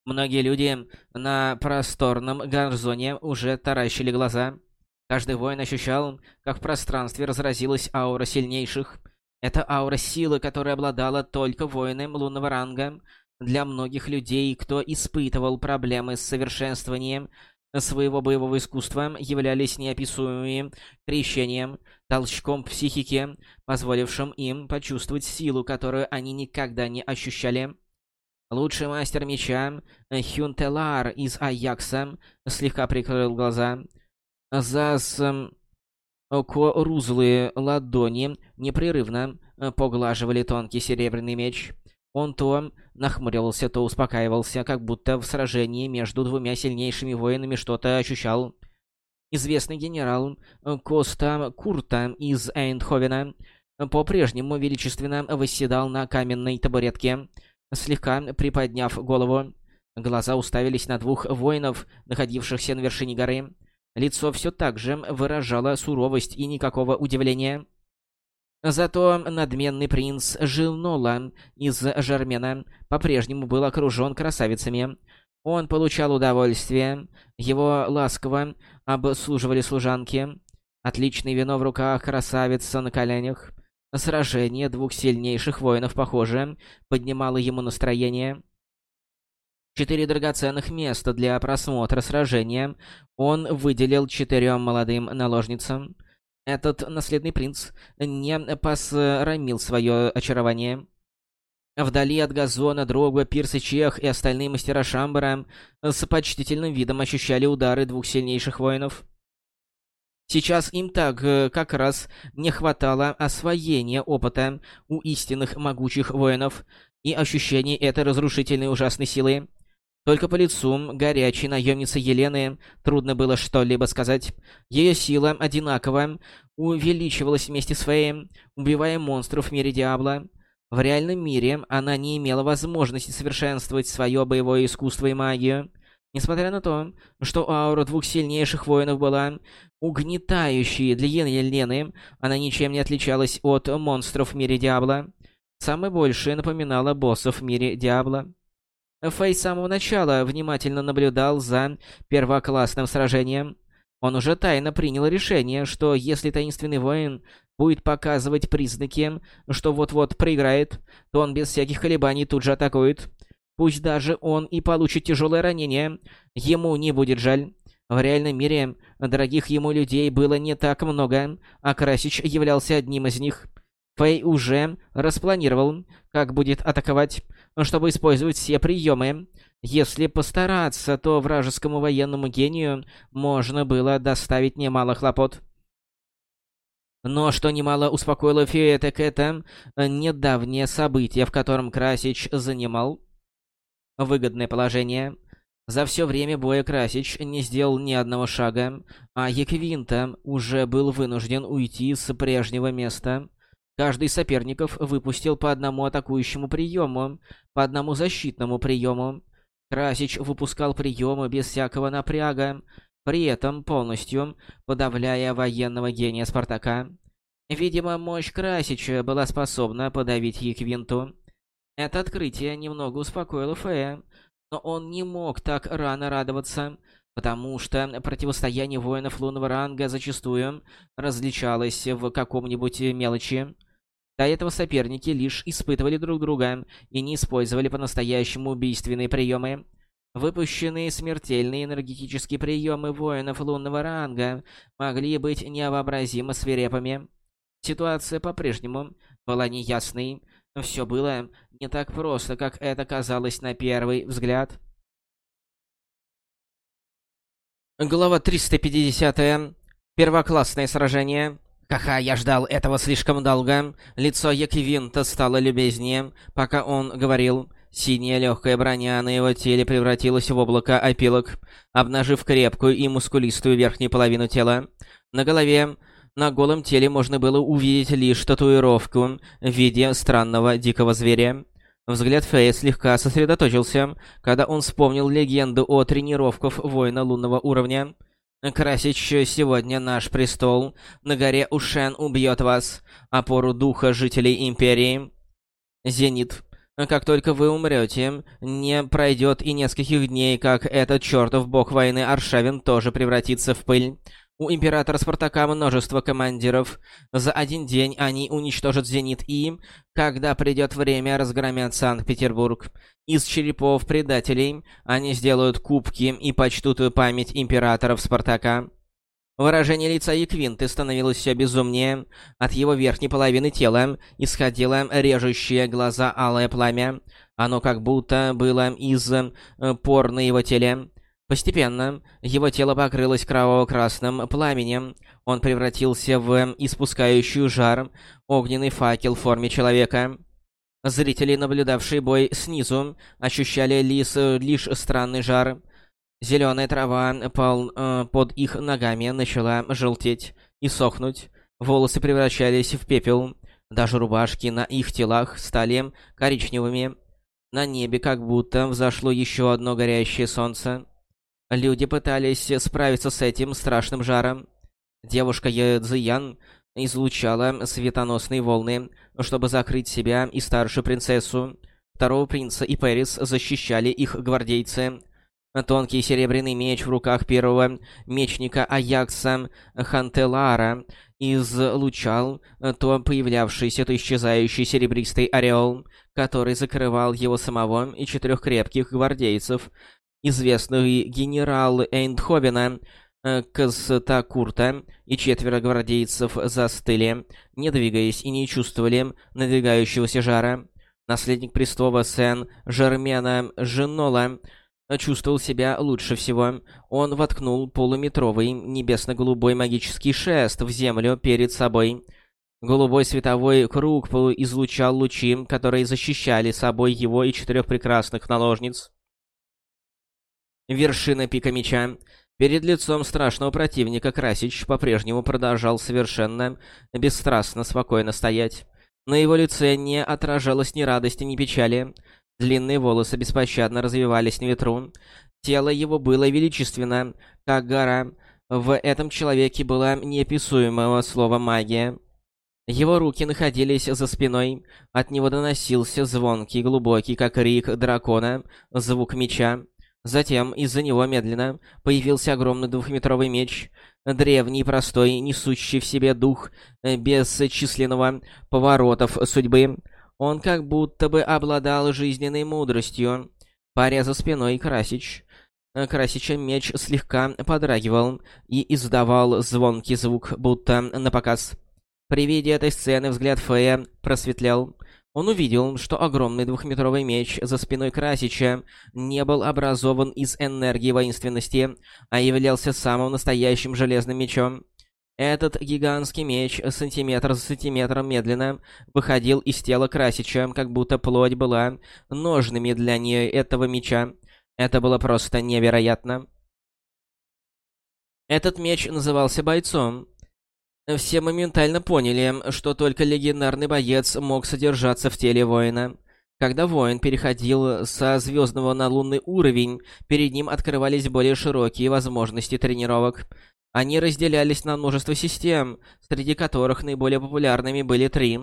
Многие люди на просторном гарзоне уже таращили глаза. Каждый воин ощущал, как в пространстве разразилась аура сильнейших. Это аура силы, которой обладала только воином лунного ранга. Для многих людей, кто испытывал проблемы с совершенствованием своего боевого искусства, являлись неописуемыми крещением, толчком психики, позволившим им почувствовать силу, которую они никогда не ощущали. Лучший мастер меча Хюнтелар из Аякса слегка прикрыл глаза. За корузлые ладони непрерывно э, поглаживали тонкий серебряный меч. Он то нахмурился, то успокаивался, как будто в сражении между двумя сильнейшими воинами что-то ощущал. Известный генерал э, Коста Курта из Эйндховена по-прежнему величественно восседал на каменной табуретке, слегка приподняв голову. Глаза уставились на двух воинов, находившихся на вершине горы. Лицо все так же выражало суровость и никакого удивления. Зато надменный принц Жилнола из Жермена по-прежнему был окружен красавицами. Он получал удовольствие, его ласково обслуживали служанки. Отличное вино в руках, красавица на коленях. Сражение двух сильнейших воинов, похоже, поднимало ему настроение. Четыре драгоценных места для просмотра сражения он выделил четырем молодым наложницам. Этот наследный принц не посрамил свое очарование. Вдали от газона Дрогба, Пирс и Чех и остальные мастера Шамбара с почтительным видом ощущали удары двух сильнейших воинов. Сейчас им так э, как раз не хватало освоения опыта у истинных могучих воинов и ощущений этой разрушительной ужасной силы. Только по лицу горячей наемницы Елены трудно было что-либо сказать. Ее сила одинаково увеличивалась вместе с Феем, убивая монстров в мире Диабло. В реальном мире она не имела возможности совершенствовать свое боевое искусство и магию. Несмотря на то, что аура двух сильнейших воинов была угнетающей для Елены, она ничем не отличалась от монстров в мире Диабло. Самое большее напоминало боссов в мире Диабло. Фэй с самого начала внимательно наблюдал за первоклассным сражением. Он уже тайно принял решение, что если таинственный воин будет показывать признаки, что вот-вот проиграет, то он без всяких колебаний тут же атакует. Пусть даже он и получит тяжелое ранение, ему не будет жаль. В реальном мире дорогих ему людей было не так много, а Красич являлся одним из них. Фэй уже распланировал, как будет атаковать, чтобы использовать все приемы. Если постараться, то вражескому военному гению можно было доставить немало хлопот. Но что немало успокоило Фея, так это недавнее событие, в котором Красич занимал выгодное положение. За все время боя Красич не сделал ни одного шага, а Еквинта уже был вынужден уйти с прежнего места. Каждый из соперников выпустил по одному атакующему приему, по одному защитному приему. Красич выпускал приемы без всякого напряга, при этом полностью подавляя военного гения Спартака. Видимо, мощь Красича была способна подавить Еквинту. Это открытие немного успокоило Фея, но он не мог так рано радоваться, потому что противостояние воинов лунного ранга зачастую различалось в каком-нибудь мелочи. До этого соперники лишь испытывали друг друга и не использовали по-настоящему убийственные приемы. Выпущенные смертельные энергетические приемы воинов лунного ранга могли быть невообразимо свирепыми. Ситуация по-прежнему была неясной, все было не так просто, как это казалось на первый взгляд. Глава 350. Первоклассное сражение. Ха-ха, я ждал этого слишком долго. Лицо Яквинта стало любезнее, пока он говорил. Синяя легкая броня на его теле превратилась в облако опилок, обнажив крепкую и мускулистую верхнюю половину тела. На голове на голом теле можно было увидеть лишь татуировку в виде странного дикого зверя. Взгляд Фея слегка сосредоточился, когда он вспомнил легенду о тренировках воина лунного уровня. «Красич сегодня наш престол. На горе Ушен убьет вас, опору духа жителей Империи». «Зенит. Как только вы умрете, не пройдет и нескольких дней, как этот чертов бог войны Аршавин тоже превратится в пыль. У Императора Спартака множество командиров. За один день они уничтожат Зенит и, когда придет время, разгромят Санкт-Петербург. Из черепов предателей они сделают кубки и почтут память Императоров Спартака. Выражение лица Еквинты становилось все безумнее. От его верхней половины тела исходило режущее глаза алое пламя. Оно как будто было из э, пор на его теле. Постепенно его тело покрылось кроваво-красным пламенем. Он превратился в испускающую жар огненный факел в форме человека. Зрители, наблюдавшие бой снизу, ощущали лишь, лишь странный жар. Зеленая трава пол, э, под их ногами начала желтеть и сохнуть. Волосы превращались в пепел. Даже рубашки на их телах стали коричневыми. На небе как будто взошло еще одно горящее солнце. Люди пытались справиться с этим страшным жаром. Девушка Ядзиян излучала светоносные волны, чтобы закрыть себя и старшую принцессу. Второго принца и Пэрис защищали их гвардейцы. Тонкий серебряный меч в руках первого мечника Аякса Хантелара излучал то появлявшийся, то исчезающий серебристый ореол, который закрывал его самого и четырех крепких гвардейцев, известный генерал Эйндховена э, Кастакурта и четверо гвардейцев застыли, не двигаясь и не чувствовали надвигающегося жара. Наследник престола Сен-Жермена Женола чувствовал себя лучше всего. Он воткнул полуметровый небесно-голубой магический шест в землю перед собой. Голубой световой круг излучал лучи, которые защищали собой его и четырех прекрасных наложниц. Вершина пика меча. Перед лицом страшного противника Красич по-прежнему продолжал совершенно бесстрастно спокойно стоять. На его лице не отражалось ни радости, ни печали. Длинные волосы беспощадно развивались на ветру. Тело его было величественно, как гора. В этом человеке было неописуемого слова «магия». Его руки находились за спиной. От него доносился звонкий, глубокий, как рик дракона, звук меча. Затем из-за него медленно появился огромный двухметровый меч, древний, простой, несущий в себе дух бесчисленного поворотов судьбы. Он как будто бы обладал жизненной мудростью. Паря за спиной Красич. Красича меч слегка подрагивал и издавал звонкий звук, будто на показ. При виде этой сцены взгляд Фея просветлел. Он увидел, что огромный двухметровый меч за спиной Красича не был образован из энергии воинственности, а являлся самым настоящим железным мечом. Этот гигантский меч сантиметр за сантиметром медленно выходил из тела Красича, как будто плоть была ножными для нее этого меча. Это было просто невероятно. Этот меч назывался бойцом. Все моментально поняли, что только легендарный боец мог содержаться в теле воина. Когда воин переходил со звездного на лунный уровень, перед ним открывались более широкие возможности тренировок. Они разделялись на множество систем, среди которых наиболее популярными были три.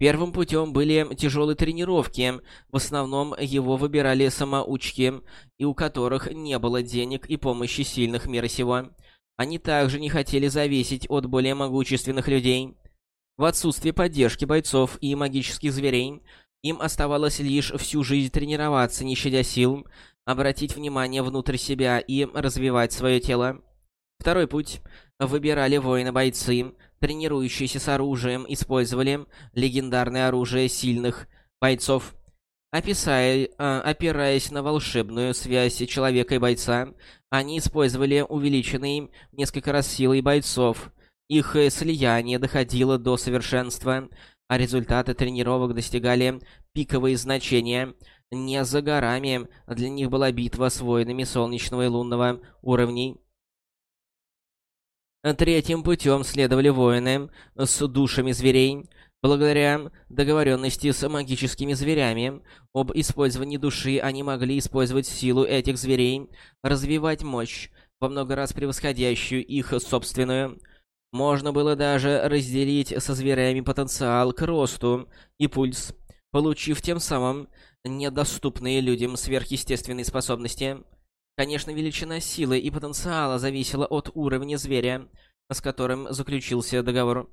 Первым путем были тяжелые тренировки, в основном его выбирали самоучки, и у которых не было денег и помощи сильных мира сего. Они также не хотели зависеть от более могущественных людей. В отсутствие поддержки бойцов и магических зверей, им оставалось лишь всю жизнь тренироваться, не щадя сил, обратить внимание внутрь себя и развивать свое тело. Второй путь. Выбирали воины-бойцы, тренирующиеся с оружием, использовали легендарное оружие сильных бойцов. Описая, э, опираясь на волшебную связь человека и бойца, они использовали увеличенные несколько раз силой бойцов. Их э, слияние доходило до совершенства, а результаты тренировок достигали пиковые значения. Не за горами для них была битва с воинами солнечного и лунного уровней. Третьим путем следовали воины с душами зверей. Благодаря договоренности с магическими зверями об использовании души они могли использовать силу этих зверей, развивать мощь, во много раз превосходящую их собственную. Можно было даже разделить со зверями потенциал к росту и пульс, получив тем самым недоступные людям сверхъестественные способности. Конечно, величина силы и потенциала зависела от уровня зверя, с которым заключился договор.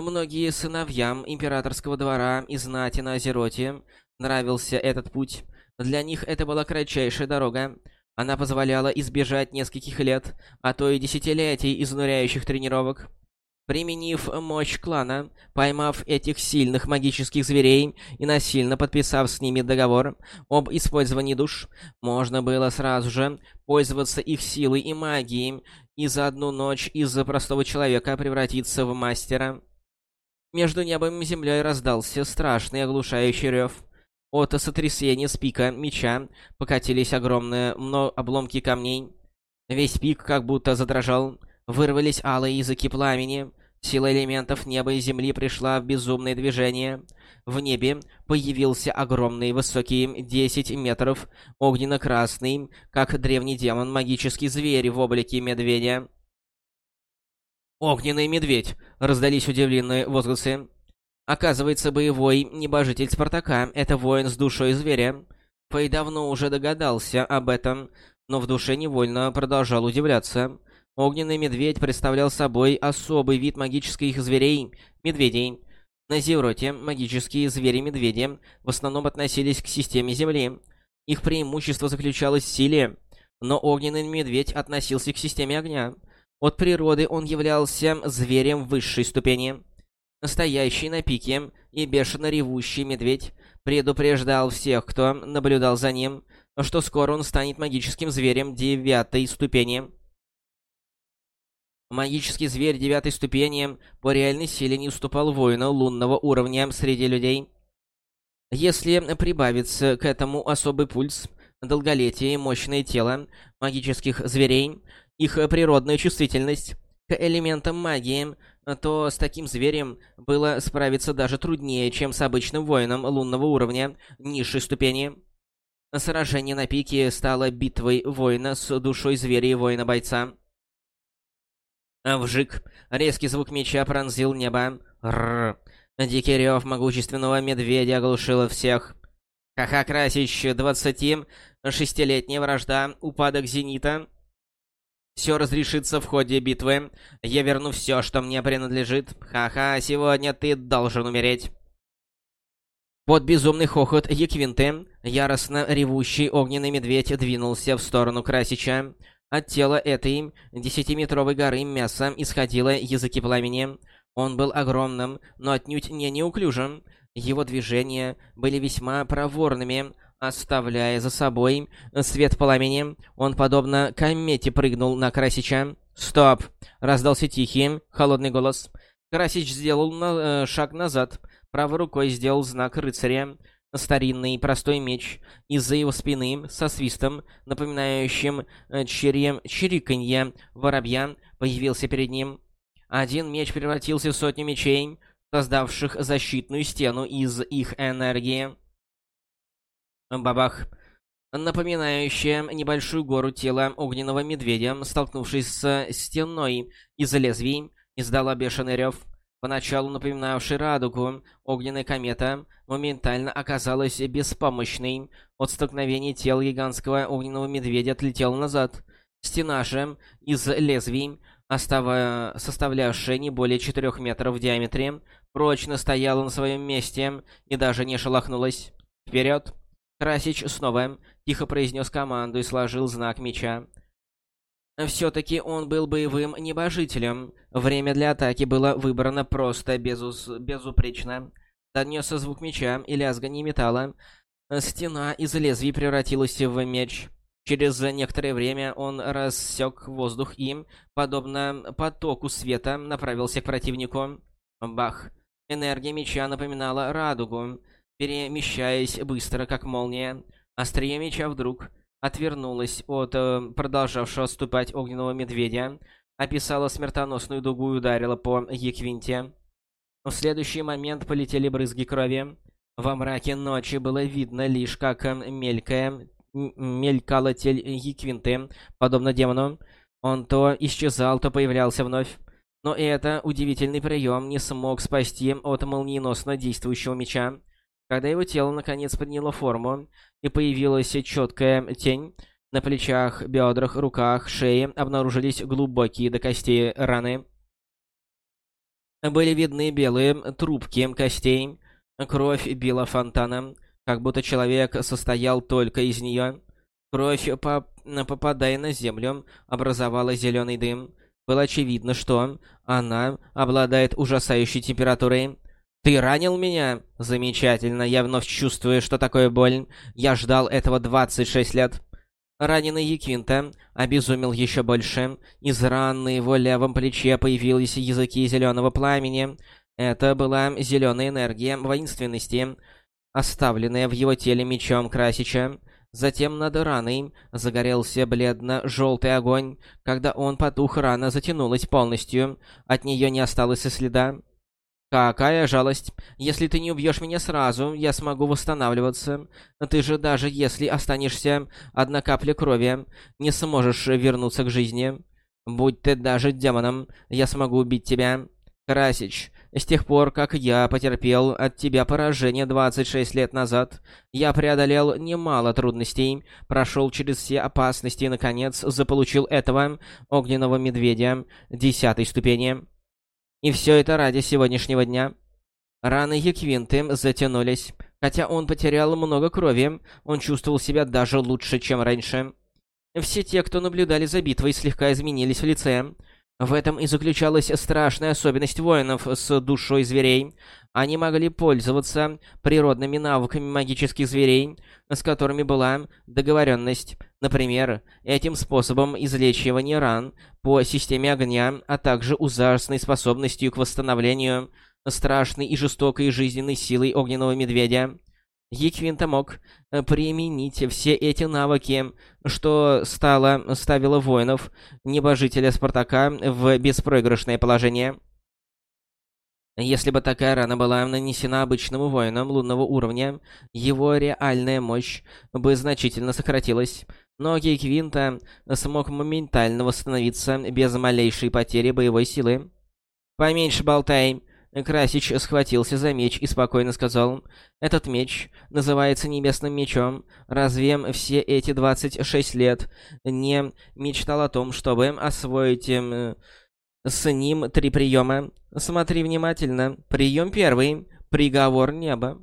Многие сыновьям императорского двора и знати на Азероте нравился этот путь. Для них это была кратчайшая дорога. Она позволяла избежать нескольких лет, а то и десятилетий изнуряющих тренировок. Применив мощь клана, поймав этих сильных магических зверей и насильно подписав с ними договор об использовании душ, можно было сразу же пользоваться их силой и магией и за одну ночь из простого человека превратиться в мастера. Между небом и землей раздался страшный оглушающий рев. От сотрясения с пика меча покатились огромные мно обломки камней. Весь пик как будто задрожал. Вырвались алые языки пламени. Сила элементов неба и земли пришла в безумное движение. В небе появился огромный высокий 10 метров, огненно-красный, как древний демон, магический зверь в облике медведя. «Огненный медведь!» — раздались удивленные возгласы. Оказывается, боевой небожитель Спартака — это воин с душой зверя. Фэй давно уже догадался об этом, но в душе невольно продолжал удивляться. Огненный медведь представлял собой особый вид магических зверей — медведей. На Зевроте магические звери-медведи в основном относились к системе Земли. Их преимущество заключалось в силе, но огненный медведь относился к системе огня. От природы он являлся зверем высшей ступени. Настоящий на пике и бешено ревущий медведь предупреждал всех, кто наблюдал за ним, что скоро он станет магическим зверем девятой ступени. Магический зверь девятой ступени по реальной силе не уступал воину лунного уровня среди людей. Если прибавится к этому особый пульс, долголетие и мощное тело магических зверей, их природная чувствительность к элементам магии, то с таким зверем было справиться даже труднее, чем с обычным воином лунного уровня низшей ступени. Сражение на пике стало битвой воина с душой зверя и воина-бойца. Вжик. Резкий звук меча пронзил небо. Рррр. Дикий рев могущественного медведя оглушил всех. Ха-ха, Красич, 26-летняя вражда, упадок Зенита. Все разрешится в ходе битвы. Я верну все, что мне принадлежит. Ха-ха, сегодня ты должен умереть. Под безумный хохот Еквинты, яростно ревущий огненный медведь двинулся в сторону Красича. От тела этой десятиметровой горы мяса исходило языки пламени. Он был огромным, но отнюдь не неуклюжим. Его движения были весьма проворными, оставляя за собой свет пламени. Он, подобно комете, прыгнул на Красича. «Стоп!» — раздался тихий, холодный голос. Красич сделал на э, шаг назад, правой рукой сделал знак рыцаря старинный простой меч из-за его спины со свистом, напоминающим э, черем чириканье воробья, появился перед ним. Один меч превратился в сотню мечей, создавших защитную стену из их энергии. Бабах. Напоминающее небольшую гору тела огненного медведя, столкнувшись с стеной из лезвий, издала бешеный рев. Поначалу напоминавший радугу, огненная комета моментально оказалась беспомощной. От столкновения тел гигантского огненного медведя отлетел назад. Стена же из лезвий, оставая... составлявшая не более 4 метров в диаметре, прочно стояла на своем месте и даже не шелохнулась. «Вперед!» Красич снова тихо произнес команду и сложил знак меча. Все-таки он был боевым небожителем. Время для атаки было выбрано просто безус... безупречно. Донесся звук меча и лязганье металла. Стена из лезвий превратилась в меч. Через некоторое время он рассек воздух и, подобно потоку света, направился к противнику. Бах! Энергия меча напоминала радугу, перемещаясь быстро, как молния. Острие меча вдруг отвернулась от э, продолжавшего отступать огненного медведя, описала смертоносную дугу и ударила по Еквинте. В следующий момент полетели брызги крови. Во мраке ночи было видно лишь, как э, мелькая, мелькала тель Еквинты, подобно демону. Он то исчезал, то появлялся вновь. Но это удивительный прием не смог спасти от молниеносно действующего меча. Когда его тело наконец приняло форму и появилась четкая тень, на плечах, бедрах, руках, шее обнаружились глубокие до костей раны. Были видны белые трубки костей, кровь била фонтаном, как будто человек состоял только из нее. Кровь, по попадая на землю, образовала зеленый дым. Было очевидно, что она обладает ужасающей температурой. «Ты ранил меня?» «Замечательно, я вновь чувствую, что такое боль. Я ждал этого 26 лет». Раненый Якинта обезумел еще больше. Из ран на его левом плече появились языки зеленого пламени. Это была зеленая энергия воинственности, оставленная в его теле мечом Красича. Затем над раной загорелся бледно-желтый огонь. Когда он потух, рана затянулась полностью. От нее не осталось и следа. Какая жалость. Если ты не убьешь меня сразу, я смогу восстанавливаться. Ты же даже если останешься одна капля крови, не сможешь вернуться к жизни. Будь ты даже демоном, я смогу убить тебя. Красич, с тех пор, как я потерпел от тебя поражение 26 лет назад, я преодолел немало трудностей, прошел через все опасности и, наконец, заполучил этого огненного медведя десятой ступени. И все это ради сегодняшнего дня. Раны Еквинты затянулись. Хотя он потерял много крови, он чувствовал себя даже лучше, чем раньше. Все те, кто наблюдали за битвой, слегка изменились в лице. В этом и заключалась страшная особенность воинов с душой зверей. Они могли пользоваться природными навыками магических зверей, с которыми была договоренность. Например, этим способом излечивания ран по системе огня, а также ужасной способностью к восстановлению страшной и жестокой жизненной силой огненного медведя. Еквинта мог применить все эти навыки, что стало, ставило воинов, небожителя Спартака, в беспроигрышное положение. Если бы такая рана была нанесена обычному воину лунного уровня, его реальная мощь бы значительно сократилась. Но Кейквинта смог моментально восстановиться без малейшей потери боевой силы. «Поменьше болтай!» Красич схватился за меч и спокойно сказал, «Этот меч называется Небесным Мечом. Разве все эти 26 лет не мечтал о том, чтобы освоить э, с ним три приема? Смотри внимательно. Прием первый. Приговор неба.